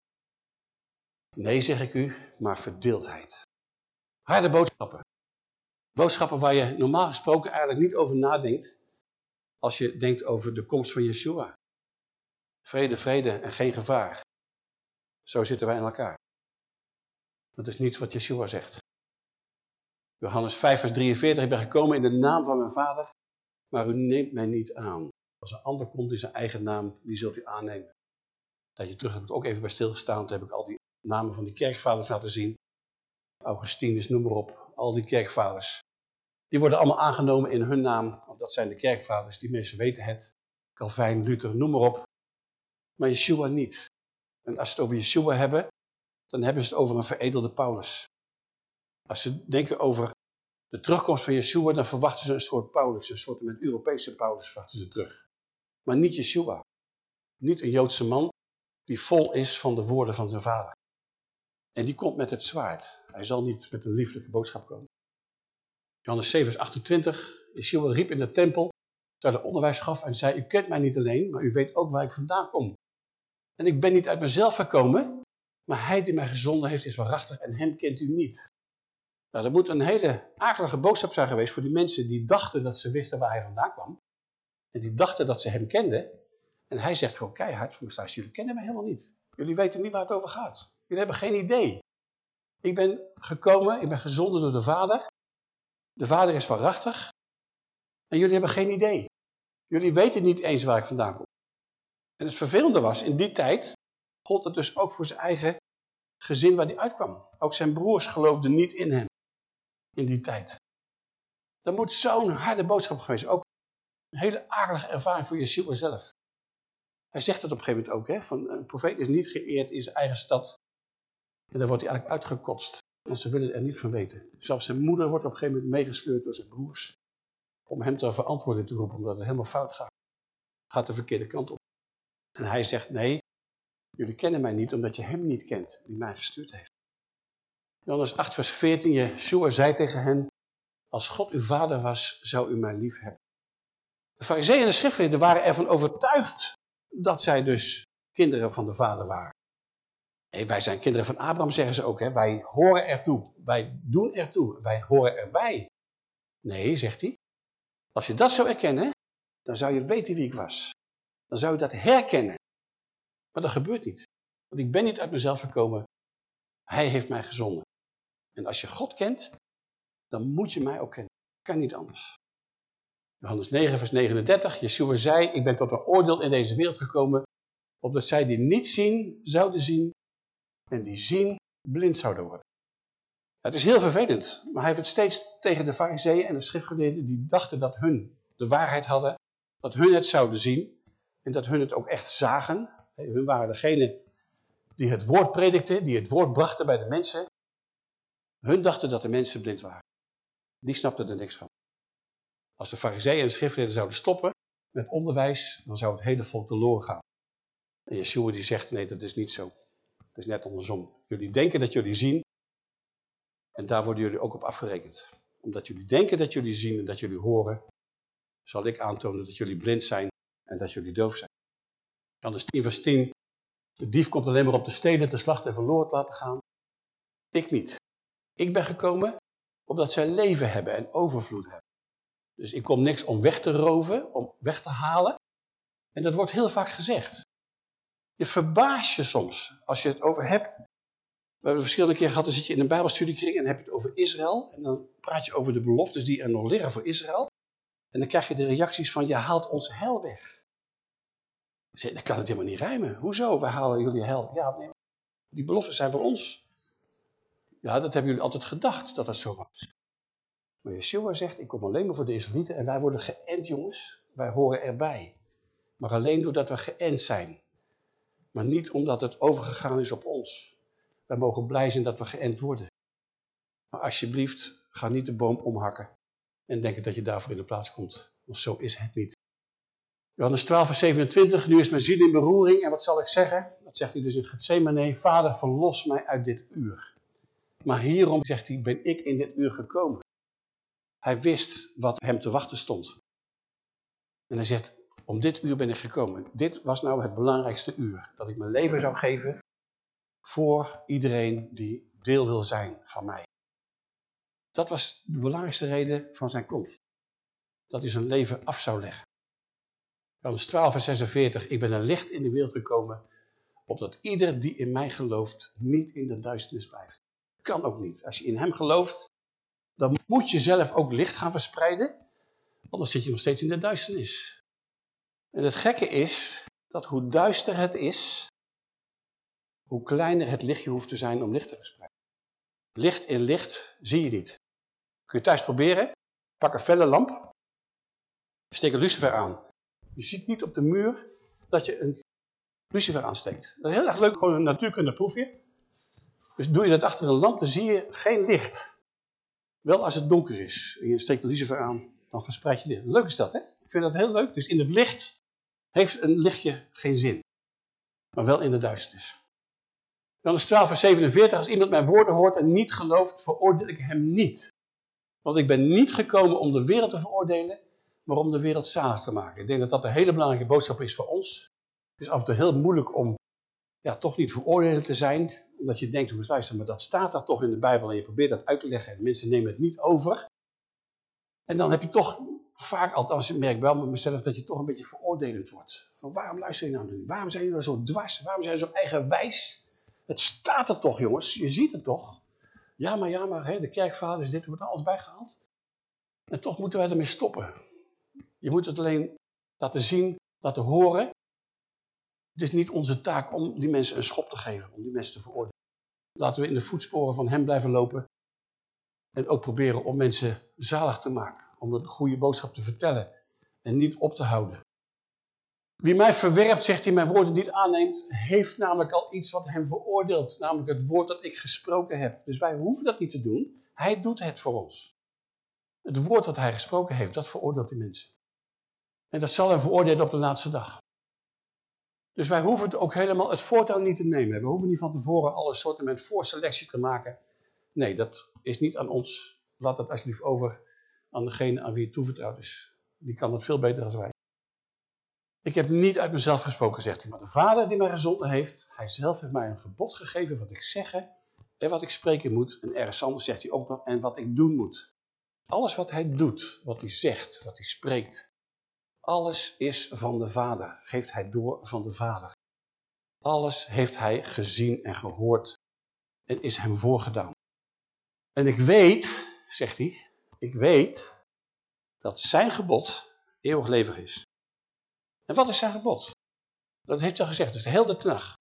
Nee, zeg ik u, maar verdeeldheid. Harde boodschappen. Boodschappen waar je normaal gesproken eigenlijk niet over nadenkt als je denkt over de komst van Yeshua. Vrede, vrede en geen gevaar. Zo zitten wij in elkaar. Dat is niet wat Yeshua zegt. Johannes 5 vers 43, ik ben gekomen in de naam van mijn vader, maar u neemt mij niet aan. Als een ander komt in zijn eigen naam, die zult u aannemen. Dat je terug heb ook even bij stilgestaan, toen heb ik al die namen van die kerkvaders laten zien. Augustinus, noem maar op, al die kerkvaders. Die worden allemaal aangenomen in hun naam, want dat zijn de kerkvaders, die mensen weten het. Calvijn, Luther, noem maar op. Maar Yeshua niet. En als ze het over Yeshua hebben, dan hebben ze het over een veredelde Paulus. Als ze denken over de terugkomst van Yeshua, dan verwachten ze een soort Paulus, een soort met Europese Paulus verwachten ze terug. Maar niet Yeshua. Niet een Joodse man die vol is van de woorden van zijn vader. En die komt met het zwaard. Hij zal niet met een lieflijke boodschap komen. Johannes 7, vers 28. Yeshua riep in de tempel, terwijl hij onderwijs gaf en zei, u kent mij niet alleen, maar u weet ook waar ik vandaan kom. En ik ben niet uit mezelf gekomen, maar hij die mij gezonden heeft is waarachtig en hem kent u niet. Nou, dat moet een hele akelige boodschap zijn geweest voor die mensen die dachten dat ze wisten waar hij vandaan kwam. En die dachten dat ze hem kenden. En hij zegt gewoon keihard van Mestaas, jullie kennen mij helemaal niet. Jullie weten niet waar het over gaat. Jullie hebben geen idee. Ik ben gekomen, ik ben gezonden door de Vader. De Vader is waarachtig. En jullie hebben geen idee. Jullie weten niet eens waar ik vandaan kom. En het vervelende was, in die tijd gold het dus ook voor zijn eigen gezin waar hij uitkwam. Ook zijn broers geloofden niet in hem. In die tijd. Dat moet zo'n harde boodschap geweest. Ook een hele aardige ervaring voor Yeshua zelf. Hij zegt het op een gegeven moment ook. Hè, van, een profeet is niet geëerd in zijn eigen stad. En dan wordt hij eigenlijk uitgekotst. Want ze willen er niet van weten. Zelfs zijn moeder wordt op een gegeven moment meegesleurd door zijn broers. Om hem ter verantwoording te roepen. Omdat het helemaal fout gaat. Gaat de verkeerde kant op. En hij zegt nee. Jullie kennen mij niet omdat je hem niet kent. Die mij gestuurd heeft. Johannes 8 vers 14. Yeshua zei tegen hen. Als God uw vader was, zou u mij lief hebben. De fariseeën en de schriftgeleerden waren ervan overtuigd dat zij dus kinderen van de vader waren. Hey, wij zijn kinderen van Abraham, zeggen ze ook. Hè? Wij horen ertoe. Wij doen ertoe. Wij horen erbij. Nee, zegt hij. Als je dat zou erkennen, dan zou je weten wie ik was. Dan zou je dat herkennen. Maar dat gebeurt niet. Want ik ben niet uit mezelf gekomen. Hij heeft mij gezonden. En als je God kent, dan moet je mij ook kennen. Kan niet anders. Johannes 9, vers 39. Yeshua zei, ik ben tot een oordeel in deze wereld gekomen, opdat zij die niet zien, zouden zien, en die zien, blind zouden worden. Het is heel vervelend, maar hij heeft het steeds tegen de fariseeën en de schriftgeleerden die dachten dat hun de waarheid hadden, dat hun het zouden zien en dat hun het ook echt zagen. Hun waren degene die het woord predikten, die het woord brachten bij de mensen. Hun dachten dat de mensen blind waren. Die snapten er niks van. Als de fariseeën en de schriftgeleerden zouden stoppen met onderwijs, dan zou het hele volk verloren gaan. En Yeshua die zegt, nee dat is niet zo. Is net andersom. Jullie denken dat jullie zien en daar worden jullie ook op afgerekend. omdat jullie denken dat jullie zien en dat jullie horen, zal ik aantonen dat jullie blind zijn en dat jullie doof zijn. Johannes 10 vers 10, de dief komt alleen maar op de steden te slachten en verloren te laten gaan. Ik niet. Ik ben gekomen omdat zij leven hebben en overvloed hebben. Dus ik kom niks om weg te roven, om weg te halen. En dat wordt heel vaak gezegd. Je verbaast je soms als je het over hebt. We hebben verschillende keren gehad, dan zit je in een bijbelstudiekring en heb je het over Israël. En dan praat je over de beloftes die er nog liggen voor Israël. En dan krijg je de reacties van, je haalt ons hel weg. Dan kan het helemaal niet rijmen. Hoezo? We halen jullie hel. Ja, nee, die beloften zijn voor ons. Ja, dat hebben jullie altijd gedacht, dat dat zo was. Maar Yeshua zegt, ik kom alleen maar voor de Israëlieten en wij worden geënt, jongens. Wij horen erbij. Maar alleen doordat we geënt zijn. Maar niet omdat het overgegaan is op ons. Wij mogen blij zijn dat we geënt worden. Maar alsjeblieft, ga niet de boom omhakken. En denken dat je daarvoor in de plaats komt. Want zo is het niet. Johannes 12 vers 27, nu is mijn ziel in beroering. En wat zal ik zeggen? Dat zegt hij dus in Gethsemane. Vader, verlos mij uit dit uur. Maar hierom, zegt hij, ben ik in dit uur gekomen. Hij wist wat hem te wachten stond. En hij zegt, om dit uur ben ik gekomen. Dit was nou het belangrijkste uur. Dat ik mijn leven zou geven voor iedereen die deel wil zijn van mij. Dat was de belangrijkste reden van zijn komst. Dat hij zijn leven af zou leggen. Johannes 12 vers 46. Ik ben een licht in de wereld gekomen, opdat ieder die in mij gelooft niet in de duisternis blijft. Kan ook niet. Als je in hem gelooft, dan moet je zelf ook licht gaan verspreiden, anders zit je nog steeds in de duisternis. En het gekke is, dat hoe duister het is, hoe kleiner het lichtje hoeft te zijn om licht te verspreiden. Licht in licht zie je niet. Kun je thuis proberen, pak een felle lamp, steek een lucifer aan. Je ziet niet op de muur dat je een lucifer aansteekt. Dat is heel erg leuk, gewoon een natuurkunde proefje. Dus doe je dat achter een lamp, dan zie je geen licht. Wel als het donker is en je steekt de lucifer aan, dan verspreid je licht. Leuk is dat, hè? Ik vind dat heel leuk. Dus in het licht heeft een lichtje geen zin. Maar wel in de duisternis. Dan is 12 vers 47. Als iemand mijn woorden hoort en niet gelooft, veroordeel ik hem niet. Want ik ben niet gekomen om de wereld te veroordelen, maar om de wereld zalig te maken. Ik denk dat dat een hele belangrijke boodschap is voor ons. Het is af en toe heel moeilijk om ja, toch niet veroordelen te zijn. Omdat je denkt, hoe luister, maar dat staat daar toch in de Bijbel en je probeert dat uit te leggen en mensen nemen het niet over. En dan heb je toch vaak, althans ik merk wel met mezelf, dat je toch een beetje veroordelend wordt. Van waarom luister je nou niet? Waarom zijn jullie nou zo dwars? Waarom zijn jullie zo eigenwijs? Het staat er toch jongens, je ziet het toch? Ja, maar ja, maar hè, de kerkvaders, dit wordt alles bijgehaald. En toch moeten wij ermee stoppen. Je moet het alleen laten zien, laten horen. Het is niet onze taak om die mensen een schop te geven, om die mensen te veroordelen. Laten we in de voetsporen van hem blijven lopen. En ook proberen om mensen zalig te maken. Om een goede boodschap te vertellen. En niet op te houden. Wie mij verwerpt, zegt hij, mijn woorden niet aanneemt, heeft namelijk al iets wat hem veroordeelt. Namelijk het woord dat ik gesproken heb. Dus wij hoeven dat niet te doen. Hij doet het voor ons. Het woord wat hij gesproken heeft, dat veroordeelt die mensen. En dat zal hem veroordelen op de laatste dag. Dus wij hoeven ook helemaal het voortouw niet te nemen. We hoeven niet van tevoren alle soorten met voorselectie te maken. Nee, dat is niet aan ons. Laat dat alsjeblieft over aan degene aan wie het toevertrouwd is. Die kan het veel beter dan wij. Ik heb niet uit mezelf gesproken, zegt hij, maar de Vader die mij gezonden heeft, hij zelf heeft mij een gebod gegeven wat ik zeggen en wat ik spreken moet. En ergens anders zegt hij ook nog, en wat ik doen moet. Alles wat hij doet, wat hij zegt, wat hij spreekt, alles is van de Vader, geeft hij door van de Vader. Alles heeft hij gezien en gehoord en is hem voorgedaan. En ik weet, zegt hij, ik weet dat zijn gebod eeuwig leven is. En wat is zijn gebod? Dat heeft hij gezegd, dus de hele nacht.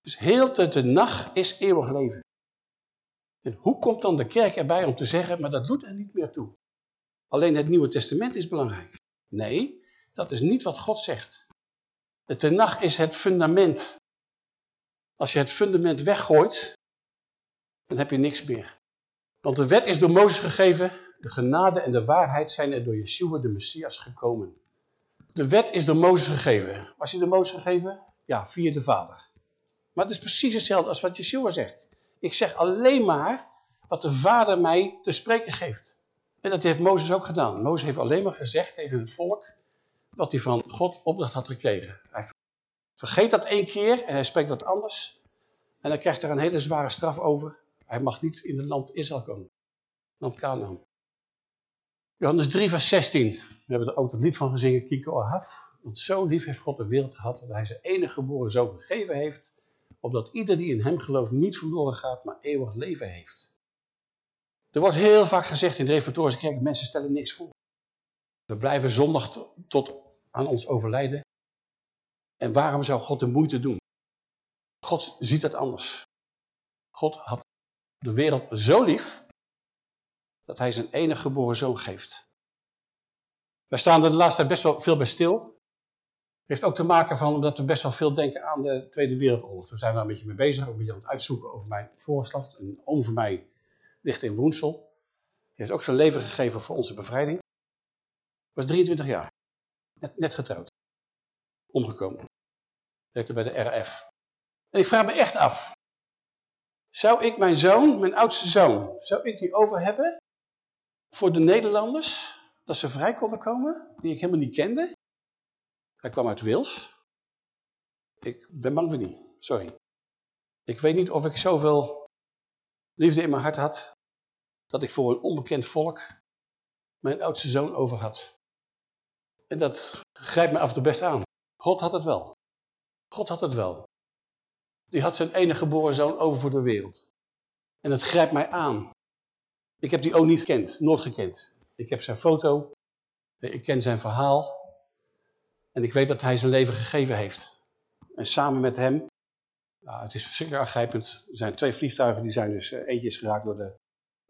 Dus heel de nacht is eeuwig leven. En hoe komt dan de kerk erbij om te zeggen, maar dat doet er niet meer toe. Alleen het Nieuwe Testament is belangrijk. Nee, dat is niet wat God zegt. Het nacht is het fundament. Als je het fundament weggooit, dan heb je niks meer. Want de wet is door Mozes gegeven, de genade en de waarheid zijn er door Yeshua de Messias gekomen. De wet is door Mozes gegeven. Was hij door Mozes gegeven? Ja, via de Vader. Maar het is precies hetzelfde als wat Yeshua zegt. Ik zeg alleen maar wat de Vader mij te spreken geeft. En dat heeft Mozes ook gedaan. Mozes heeft alleen maar gezegd tegen het volk wat hij van God opdracht had gekregen. Hij vergeet dat één keer en hij spreekt dat anders. En hij krijgt er een hele zware straf over. Hij mag niet in het land Israël komen. Land Canaan. Johannes 3 vers 16. We hebben er ook het lied van gezingen, Kiko Ahaf. Want zo lief heeft God de wereld gehad dat hij zijn enige geboren zoon gegeven heeft, opdat ieder die in hem gelooft niet verloren gaat, maar eeuwig leven heeft. Er wordt heel vaak gezegd in de reformatorische kerk, mensen stellen niks voor. We blijven zondag tot aan ons overlijden. En waarom zou God de moeite doen? God ziet het anders. God had de wereld zo lief, dat hij zijn enige geboren zoon geeft. Wij staan er de laatste tijd best wel veel bij stil. Heeft ook te maken van omdat we best wel veel denken aan de Tweede Wereldoorlog. We zijn daar een beetje mee bezig, ook een beetje aan het uitzoeken over mijn voorslag. Een oom van mij ligt in Woensel. Hij heeft ook zijn leven gegeven voor onze bevrijding. Was 23 jaar. Net, net getrouwd. Omgekomen. Werkte bij de RF. En ik vraag me echt af. Zou ik mijn zoon, mijn oudste zoon, zou ik die over hebben voor de Nederlanders? Dat ze vrij konden komen, die ik helemaal niet kende? Hij kwam uit Wils. Ik ben bang voor niet, sorry. Ik weet niet of ik zoveel liefde in mijn hart had, dat ik voor een onbekend volk mijn oudste zoon over had. En dat grijpt me af en toe best aan. God had het wel. God had het wel. Die had zijn enige geboren zoon over voor de wereld. En het grijpt mij aan. Ik heb die ook niet gekend, nooit gekend. Ik heb zijn foto, ik ken zijn verhaal. En ik weet dat hij zijn leven gegeven heeft. En samen met hem, nou, het is verschrikkelijk aangrijpend. Er zijn twee vliegtuigen, die zijn dus, uh, eentje is geraakt door de,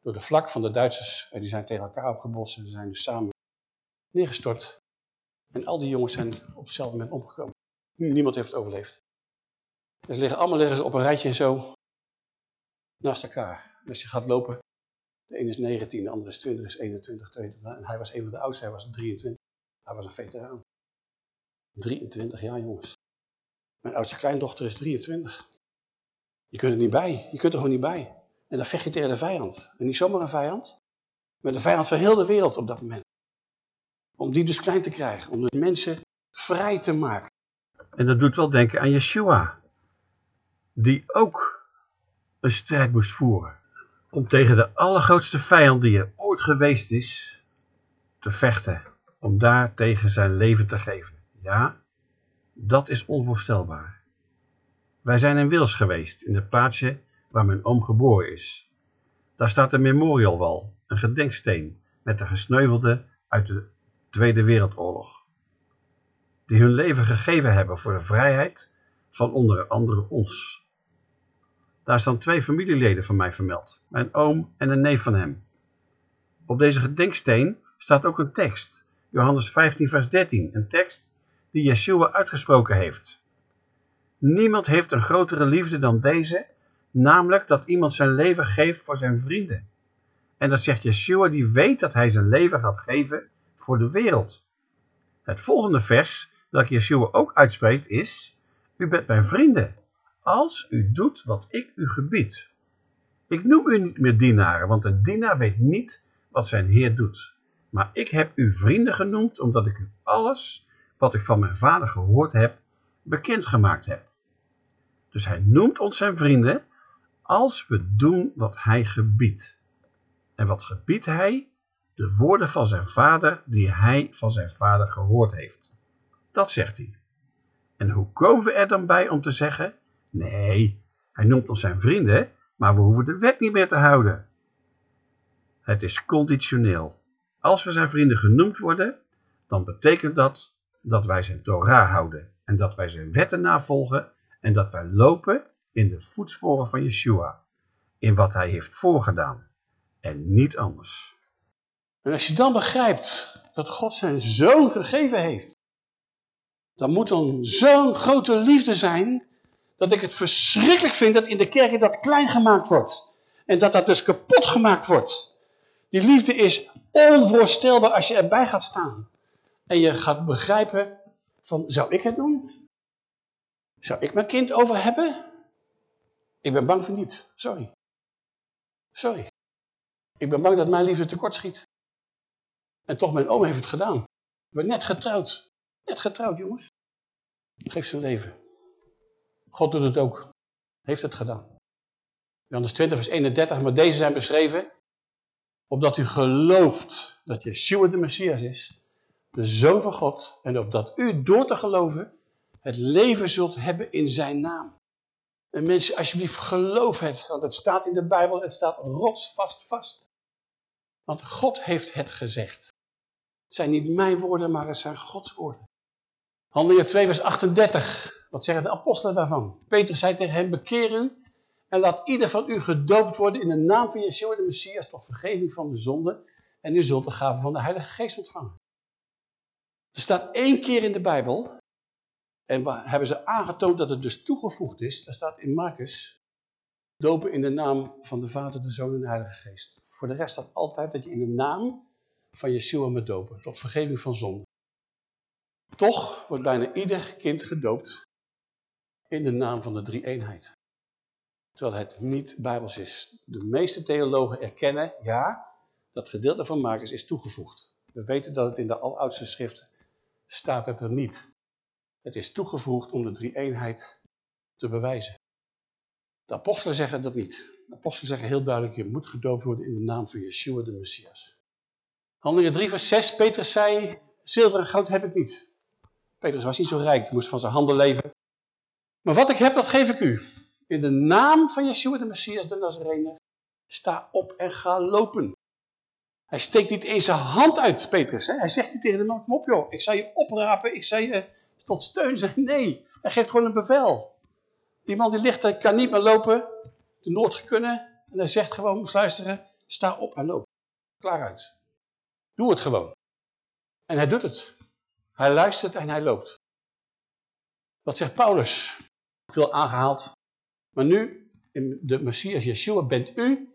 door de vlak van de Duitsers. En die zijn tegen elkaar opgebotst en zijn dus samen neergestort. En al die jongens zijn op hetzelfde moment omgekomen. Niemand heeft het overleefd. Dus liggen allemaal liggen ze op een rijtje zo naast elkaar. Dus je gaat lopen. De ene is 19, de andere is 20, is 21, 22. En hij was een van de oudste, hij was 23. Hij was een veteraan. 23 jaar jongens. Mijn oudste kleindochter is 23. Je kunt er niet bij. Je kunt er gewoon niet bij. En dan vecht je tegen de vijand. En niet zomaar een vijand. Maar de vijand van heel de wereld op dat moment. Om die dus klein te krijgen. Om dus mensen vrij te maken. En dat doet wel denken aan Yeshua. Die ook een strijd moest voeren. Om tegen de allergrootste vijand die er ooit geweest is, te vechten. Om daar tegen zijn leven te geven. Ja, dat is onvoorstelbaar. Wij zijn in Wils geweest, in het plaatsje waar mijn oom geboren is. Daar staat een memorialwal, een gedenksteen met de gesneuvelden uit de Tweede Wereldoorlog. Die hun leven gegeven hebben voor de vrijheid van onder andere ons. Daar staan twee familieleden van mij vermeld, mijn oom en een neef van hem. Op deze gedenksteen staat ook een tekst, Johannes 15 vers 13, een tekst die Yeshua uitgesproken heeft. Niemand heeft een grotere liefde dan deze, namelijk dat iemand zijn leven geeft voor zijn vrienden. En dat zegt Yeshua die weet dat hij zijn leven gaat geven voor de wereld. Het volgende vers dat Yeshua ook uitspreekt is, u bent mijn vrienden, als u doet wat ik u gebied. Ik noem u niet meer dienaren, want een dienaar weet niet wat zijn Heer doet. Maar ik heb u vrienden genoemd, omdat ik u alles wat ik van mijn vader gehoord heb, bekendgemaakt heb. Dus hij noemt ons zijn vrienden als we doen wat hij gebiedt. En wat gebiedt hij? De woorden van zijn vader die hij van zijn vader gehoord heeft. Dat zegt hij. En hoe komen we er dan bij om te zeggen, nee, hij noemt ons zijn vrienden, maar we hoeven de wet niet meer te houden. Het is conditioneel. Als we zijn vrienden genoemd worden, dan betekent dat dat wij zijn Torah houden en dat wij zijn wetten navolgen en dat wij lopen in de voetsporen van Yeshua, in wat hij heeft voorgedaan en niet anders. En als je dan begrijpt dat God zijn zoon gegeven heeft, dan moet dan zo'n grote liefde zijn, dat ik het verschrikkelijk vind dat in de kerk dat klein gemaakt wordt. En dat dat dus kapot gemaakt wordt. Die liefde is onvoorstelbaar als je erbij gaat staan. En je gaat begrijpen van, zou ik het doen? Zou ik mijn kind over hebben? Ik ben bang voor niet. Sorry. Sorry. Ik ben bang dat mijn liefde tekort schiet. En toch, mijn oom heeft het gedaan. We net getrouwd. Net getrouwd, jongens. Geef zijn leven. God doet het ook. Heeft het gedaan. Johannes 20 vers 31, maar deze zijn beschreven. Opdat u gelooft dat Yeshua de Messias is. De Zoon van God. En opdat u door te geloven het leven zult hebben in zijn naam. En mensen, alsjeblieft, geloof het. Want het staat in de Bijbel, het staat rotsvast vast. Want God heeft het gezegd. Het zijn niet mijn woorden, maar het zijn Gods woorden. Handelingen 2 vers 38. Wat zeggen de apostelen daarvan? Peter zei tegen hem, bekeer u en laat ieder van u gedoopt worden in de naam van Yeshua de Messias tot vergeving van de zonde. En u zult de gave van de Heilige Geest ontvangen. Er staat één keer in de Bijbel en hebben ze aangetoond dat het dus toegevoegd is. Daar staat in Marcus, dopen in de naam van de Vader, de Zoon en de Heilige Geest. Voor de rest staat altijd dat je in de naam van Yeshua moet dopen, tot vergeving van zonde. Toch wordt bijna ieder kind gedoopt in de naam van de drie-eenheid. Terwijl het niet bijbels is. De meeste theologen erkennen, ja, dat gedeelte van Marcus is toegevoegd. We weten dat het in de aloudste schriften staat het er niet. Het is toegevoegd om de drie-eenheid te bewijzen. De apostelen zeggen dat niet. De apostelen zeggen heel duidelijk, je moet gedoopt worden in de naam van Yeshua de Messias. Handelingen 3 vers 6, Petrus zei, zilver en goud heb ik niet. Petrus was niet zo rijk, moest van zijn handen leven. Maar wat ik heb, dat geef ik u. In de naam van Yeshua de Messias, de Nazarener, sta op en ga lopen. Hij steekt niet eens zijn hand uit, Petrus. Hè? Hij zegt niet tegen de man, kom op joh, ik zal je oprapen, ik zal je tot steun zijn. Nee, hij geeft gewoon een bevel. Die man die ligt er, kan niet meer lopen, de nood kunnen. En hij zegt gewoon, moest luisteren, sta op en loop. Klaar uit. Doe het gewoon. En hij doet het. Hij luistert en hij loopt. Wat zegt Paulus? Veel aangehaald. Maar nu, in de Messias Yeshua, bent u,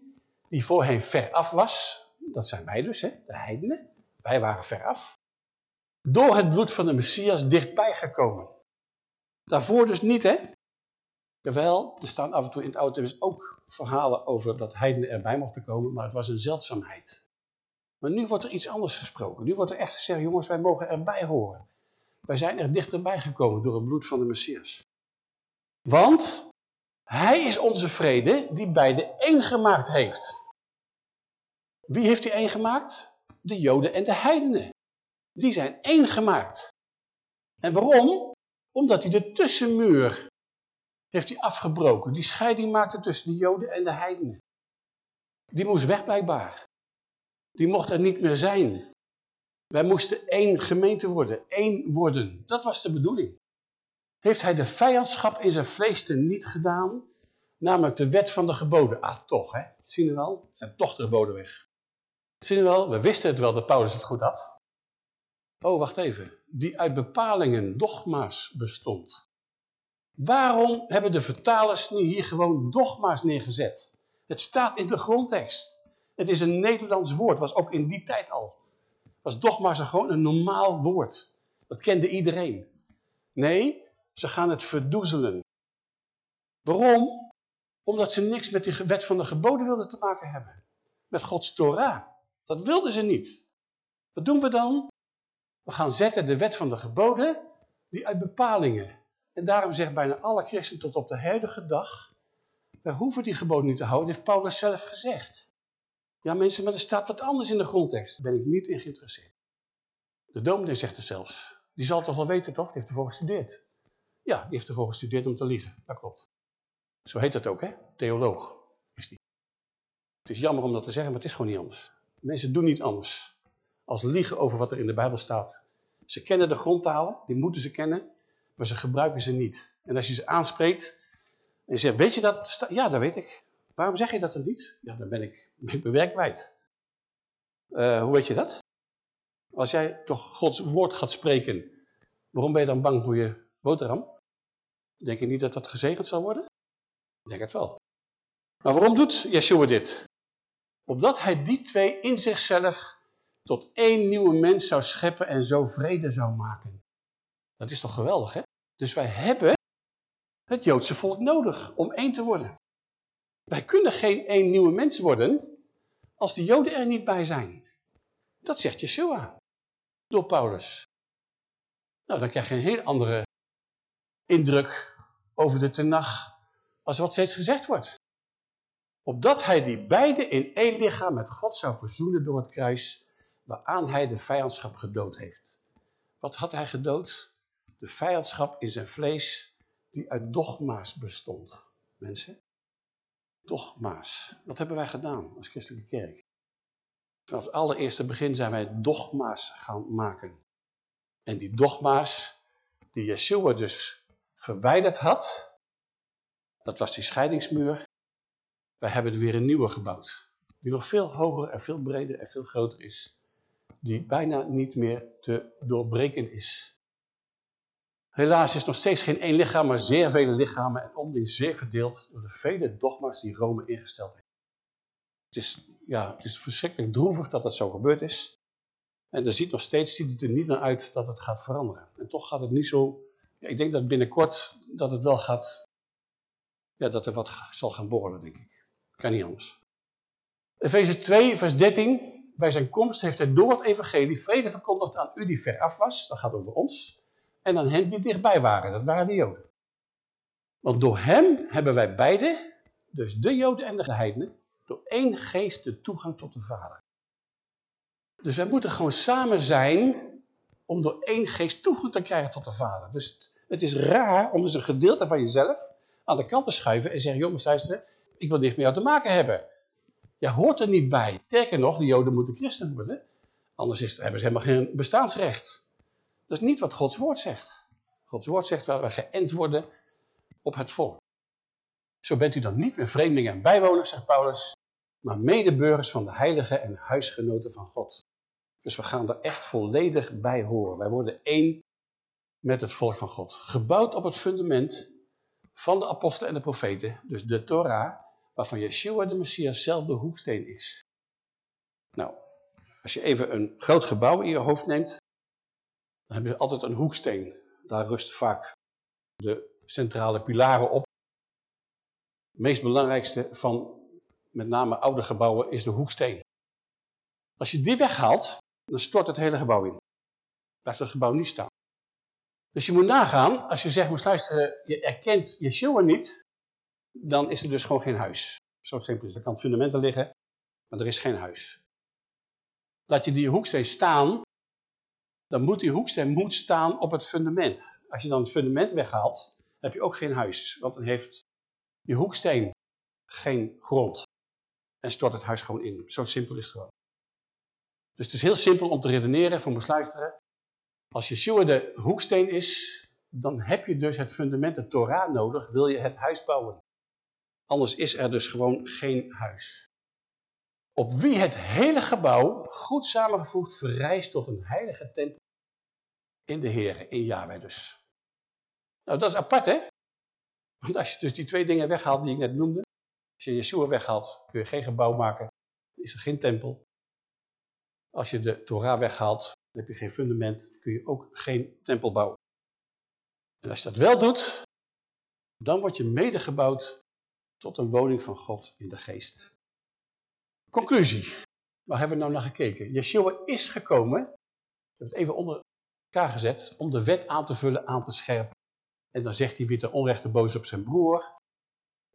die voorheen ver af was. Dat zijn wij dus, hè, de heidenen. Wij waren ver af. Door het bloed van de Messias dichtbij gekomen. Daarvoor dus niet, hè. Jawel, er staan af en toe in het Oude Testament ook verhalen over dat heidenen erbij mochten komen, maar het was een zeldzaamheid. Maar nu wordt er iets anders gesproken. Nu wordt er echt gezegd, jongens, wij mogen erbij horen. Wij zijn er dichterbij gekomen door het bloed van de Messias. Want hij is onze vrede die beide één gemaakt heeft. Wie heeft die één gemaakt? De Joden en de heidenen. Die zijn één gemaakt. En waarom? Omdat hij de tussenmuur heeft hij afgebroken. Die scheiding maakte tussen de Joden en de heidenen. Die moest weg blijkbaar. Die mocht er niet meer zijn. Wij moesten één gemeente worden, één worden. Dat was de bedoeling. Heeft hij de vijandschap in zijn vlees niet gedaan? Namelijk de wet van de geboden. Ah, toch hè. Zien we wel? Zijn toch de geboden weg. Zien we wel? We wisten het wel dat Paulus het goed had. Oh, wacht even. Die uit bepalingen, dogma's bestond. Waarom hebben de vertalers niet hier gewoon dogma's neergezet? Het staat in de grondtekst. Het is een Nederlands woord, was ook in die tijd al. Was dogma's gewoon een normaal woord. Dat kende iedereen. Nee, ze gaan het verdoezelen. Waarom? Omdat ze niks met die wet van de geboden wilden te maken hebben. Met Gods Torah. Dat wilden ze niet. Wat doen we dan? We gaan zetten de wet van de geboden, die uit bepalingen. En daarom zegt bijna alle christenen tot op de huidige dag, wij hoeven die geboden niet te houden, heeft Paulus zelf gezegd. Ja mensen, maar er staat wat anders in de grondtekst. Daar ben ik niet in geïnteresseerd. De dominee zegt er zelfs. Die zal toch wel weten toch? Die heeft ervoor gestudeerd. Ja, die heeft ervoor gestudeerd om te liegen. Dat klopt. Zo heet dat ook hè. Theoloog is die. Het is jammer om dat te zeggen, maar het is gewoon niet anders. Mensen doen niet anders. Als liegen over wat er in de Bijbel staat. Ze kennen de grondtalen, die moeten ze kennen. Maar ze gebruiken ze niet. En als je ze aanspreekt en je zegt, weet je dat? Ja, dat weet ik. Waarom zeg je dat dan niet? Ja, dan ben ik, ben ik mijn werk kwijt. Uh, hoe weet je dat? Als jij toch Gods woord gaat spreken, waarom ben je dan bang voor je boterham? Denk je niet dat dat gezegend zal worden? Ik denk het wel. Maar waarom doet Yeshua dit? Opdat hij die twee in zichzelf tot één nieuwe mens zou scheppen en zo vrede zou maken. Dat is toch geweldig, hè? Dus wij hebben het Joodse volk nodig om één te worden. Wij kunnen geen één nieuwe mens worden als de Joden er niet bij zijn. Dat zegt Yeshua. Door Paulus. Nou, dan krijg je een heel andere indruk over de tenag als wat steeds gezegd wordt. Opdat hij die beide in één lichaam met God zou verzoenen door het kruis, waaraan hij de vijandschap gedood heeft. Wat had hij gedood? De vijandschap in zijn vlees die uit dogma's bestond. Mensen, dogma's. Wat hebben wij gedaan als christelijke kerk? Vanaf het allereerste begin zijn wij dogma's gaan maken. En die dogma's die Yeshua dus verwijderd had, dat was die scheidingsmuur. Wij hebben er weer een nieuwe gebouwd. Die nog veel hoger en veel breder en veel groter is. Die bijna niet meer te doorbreken is. Helaas is nog steeds geen één lichaam, maar zeer vele lichamen en onderling zeer verdeeld door de vele dogma's die Rome ingesteld heeft. Het is, ja, het is verschrikkelijk droevig dat dat zo gebeurd is. En er ziet nog steeds er niet naar uit dat het gaat veranderen. En toch gaat het niet zo... Ik denk dat binnenkort dat het wel gaat... Ja, dat er wat zal gaan borrelen, denk ik. Kan niet anders. Efeze 2, vers 13. Bij zijn komst heeft hij door het evangelie vrede verkondigd aan u die ver af was. Dat gaat over ons. En aan hen die dichtbij waren. Dat waren de joden. Want door hem hebben wij beide, dus de joden en de heidenen, door één geest de toegang tot de Vader. Dus wij moeten gewoon samen zijn om door één geest toegang te krijgen tot de Vader. Dus het, is raar om dus een gedeelte van jezelf aan de kant te schuiven en zeggen, jongens, luister, ik wil niks met jou te maken hebben. Jij hoort er niet bij. Sterker nog, de joden moeten christen worden. Anders is, hebben ze helemaal geen bestaansrecht. Dat is niet wat Gods woord zegt. Gods woord zegt dat we geënt worden op het volk. Zo bent u dan niet meer vreemdelingen en bijwoners, zegt Paulus, maar medeburgers van de heiligen en huisgenoten van God. Dus we gaan er echt volledig bij horen. Wij worden één met het volk van God. Gebouwd op het fundament van de apostelen en de profeten, dus de Torah, waarvan Yeshua de Messias zelf de hoeksteen is. Nou, als je even een groot gebouw in je hoofd neemt, dan hebben ze altijd een hoeksteen. Daar rusten vaak de centrale pilaren op. Het meest belangrijkste van met name oude gebouwen is de hoeksteen. Als je die weghaalt, dan stort het hele gebouw in. Blijft het gebouw niet staan. Dus je moet nagaan, als je zegt, moet luisteren, je erkent Yeshua niet, dan is er dus gewoon geen huis. Zo simpel is het. Er kan fundamenten liggen, maar er is geen huis. Laat je die hoeksteen staan, dan moet die hoeksteen moet staan op het fundament. Als je dan het fundament weghaalt, heb je ook geen huis. Want dan heeft die hoeksteen geen grond. En stort het huis gewoon in. Zo simpel is het gewoon. Dus het is heel simpel om te redeneren voor ons luisteren. Als Yeshua de hoeksteen is, dan heb je dus het fundament, de Torah nodig, wil je het huis bouwen. Anders is er dus gewoon geen huis. Op wie het hele gebouw, goed samengevoegd, verrijst tot een heilige tempel in de Heer, in Yahweh dus. Nou, dat is apart hè? Want als je dus die twee dingen weghaalt die ik net noemde, als je Yeshua weghaalt, kun je geen gebouw maken, is er geen tempel. Als je de Torah weghaalt, dan heb je geen fundament, kun je ook geen tempel bouwen. En als je dat wel doet, dan word je medegebouwd tot een woning van God in de geest. Conclusie. Waar hebben we nou naar gekeken? Yeshua is gekomen, ik heb het even onder elkaar gezet, om de wet aan te vullen, aan te scherpen. En dan zegt hij wie ten onrechte boos op zijn broer.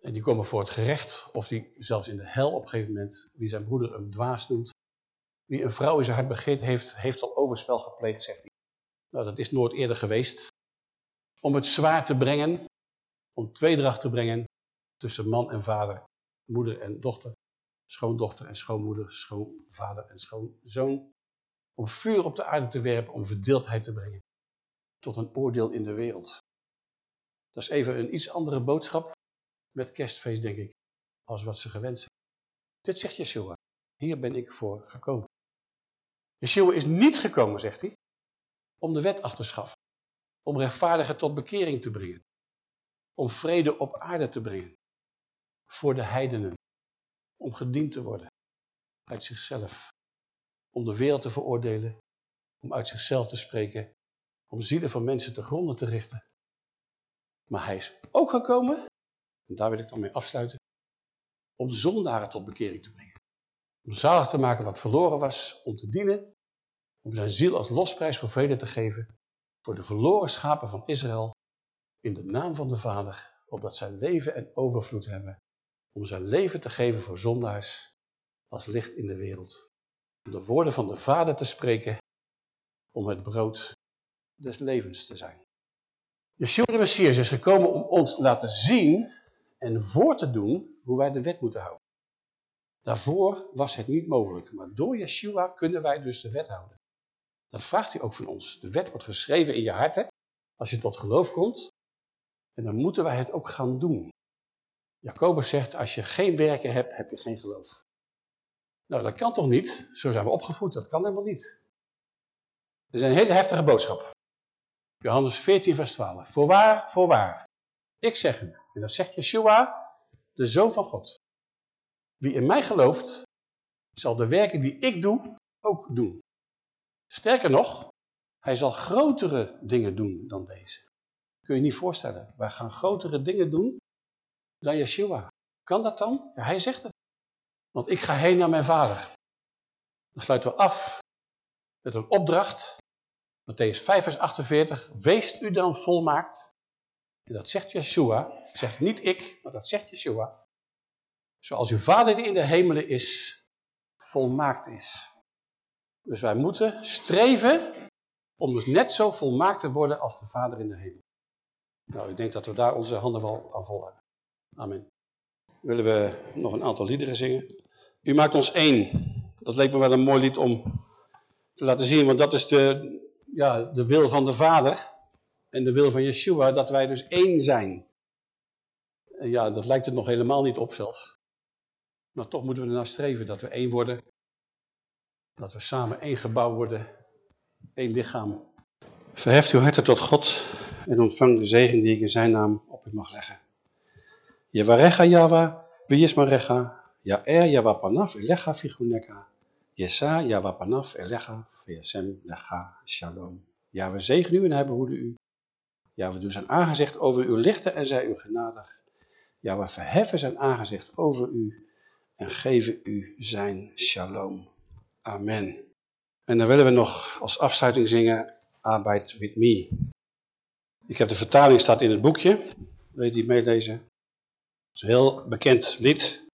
En die komen voor het gerecht, of die zelfs in de hel op een gegeven moment, wie zijn broeder een dwaas noemt. Wie een vrouw in zijn hart begeert heeft, heeft al overspel gepleegd, zegt hij. Nou, dat is nooit eerder geweest. Om het zwaar te brengen, om tweedracht te brengen tussen man en vader, moeder en dochter, schoondochter en schoonmoeder, schoonvader en schoonzoon. Om vuur op de aarde te werpen, om verdeeldheid te brengen. Tot een oordeel in de wereld. Dat is even een iets andere boodschap met kerstfeest, denk ik, als wat ze gewend zijn. Dit zegt Yeshua. Hier ben ik voor gekomen. Yeshua is niet gekomen, zegt hij, om de wet af te schaffen. Om rechtvaardigen tot bekering te brengen. Om vrede op aarde te brengen. Voor de heidenen. Om gediend te worden. Uit zichzelf. Om de wereld te veroordelen. Om uit zichzelf te spreken. Om zielen van mensen te gronden te richten. Maar hij is ook gekomen, en daar wil ik dan mee afsluiten, om zondaren tot bekering te brengen. Om zalig te maken wat verloren was, om te dienen om zijn ziel als losprijs voor velen te geven, voor de verloren schapen van Israël, in de naam van de Vader, opdat zij leven en overvloed hebben, om zijn leven te geven voor zondaars als licht in de wereld. Om de woorden van de Vader te spreken, om het brood des levens te zijn. Yeshua de Messias is gekomen om ons te laten zien en voor te doen hoe wij de wet moeten houden. Daarvoor was het niet mogelijk, maar door Yeshua kunnen wij dus de wet houden. Dat vraagt hij ook van ons. De wet wordt geschreven in je hart, als je tot geloof komt. En dan moeten wij het ook gaan doen. Jacobus zegt, als je geen werken hebt, heb je geen geloof. Nou, dat kan toch niet? Zo zijn we opgevoed, dat kan helemaal niet. Is een hele heftige boodschap. Johannes 14, vers 12. Voorwaar, voorwaar. Ik zeg u, en dat zegt Yeshua, de Zoon van God. Wie in mij gelooft, zal de werken die ik doe, ook doen. Sterker nog, hij zal grotere dingen doen dan deze. Kun je niet voorstellen. Wij gaan grotere dingen doen dan Yeshua. Kan dat dan? Hij zegt het. Want ik ga heen naar mijn vader. Dan sluiten we af met een opdracht. Matthäus 5 vers 48. Wees u dan volmaakt. En dat zegt Yeshua. Zegt niet ik, maar dat zegt Yeshua. Zoals uw vader in de hemelen is, volmaakt is. Dus wij moeten streven om dus net zo volmaakt te worden als de vader in de hemel. Nou, ik denk dat we daar onze handen wel aan vol hebben. Amen. Willen we nog een aantal liederen zingen. U maakt ons één. Dat leek me wel een mooi lied om te laten zien, want dat is de, ja, de wil van de Vader en de wil van Yeshua, dat wij dus één zijn. Ja, dat lijkt het nog helemaal niet op zelfs. Maar toch moeten we ernaar streven dat we één worden. Dat we samen één gebouw worden, één lichaam. Verheft uw harten tot God en ontvang de zegen die ik in zijn naam op u mag leggen. Yevarecha Yava, Viyismarecha, Ya'er Yava Panaf Elecha Figuneka, Yesa Yava Panaf Elecha Viyasem Lecha Shalom. Ja, we zegenen u en hij behoede u. Ja, we doen zijn aangezicht over u lichten en zij u genadig. Ja, we verheffen zijn aangezicht over u en geven u zijn shalom. Amen. En dan willen we nog als afsluiting zingen, Arbeid with me. Ik heb de vertaling staat in het boekje. Wil je die meelezen? Het is een heel bekend lied.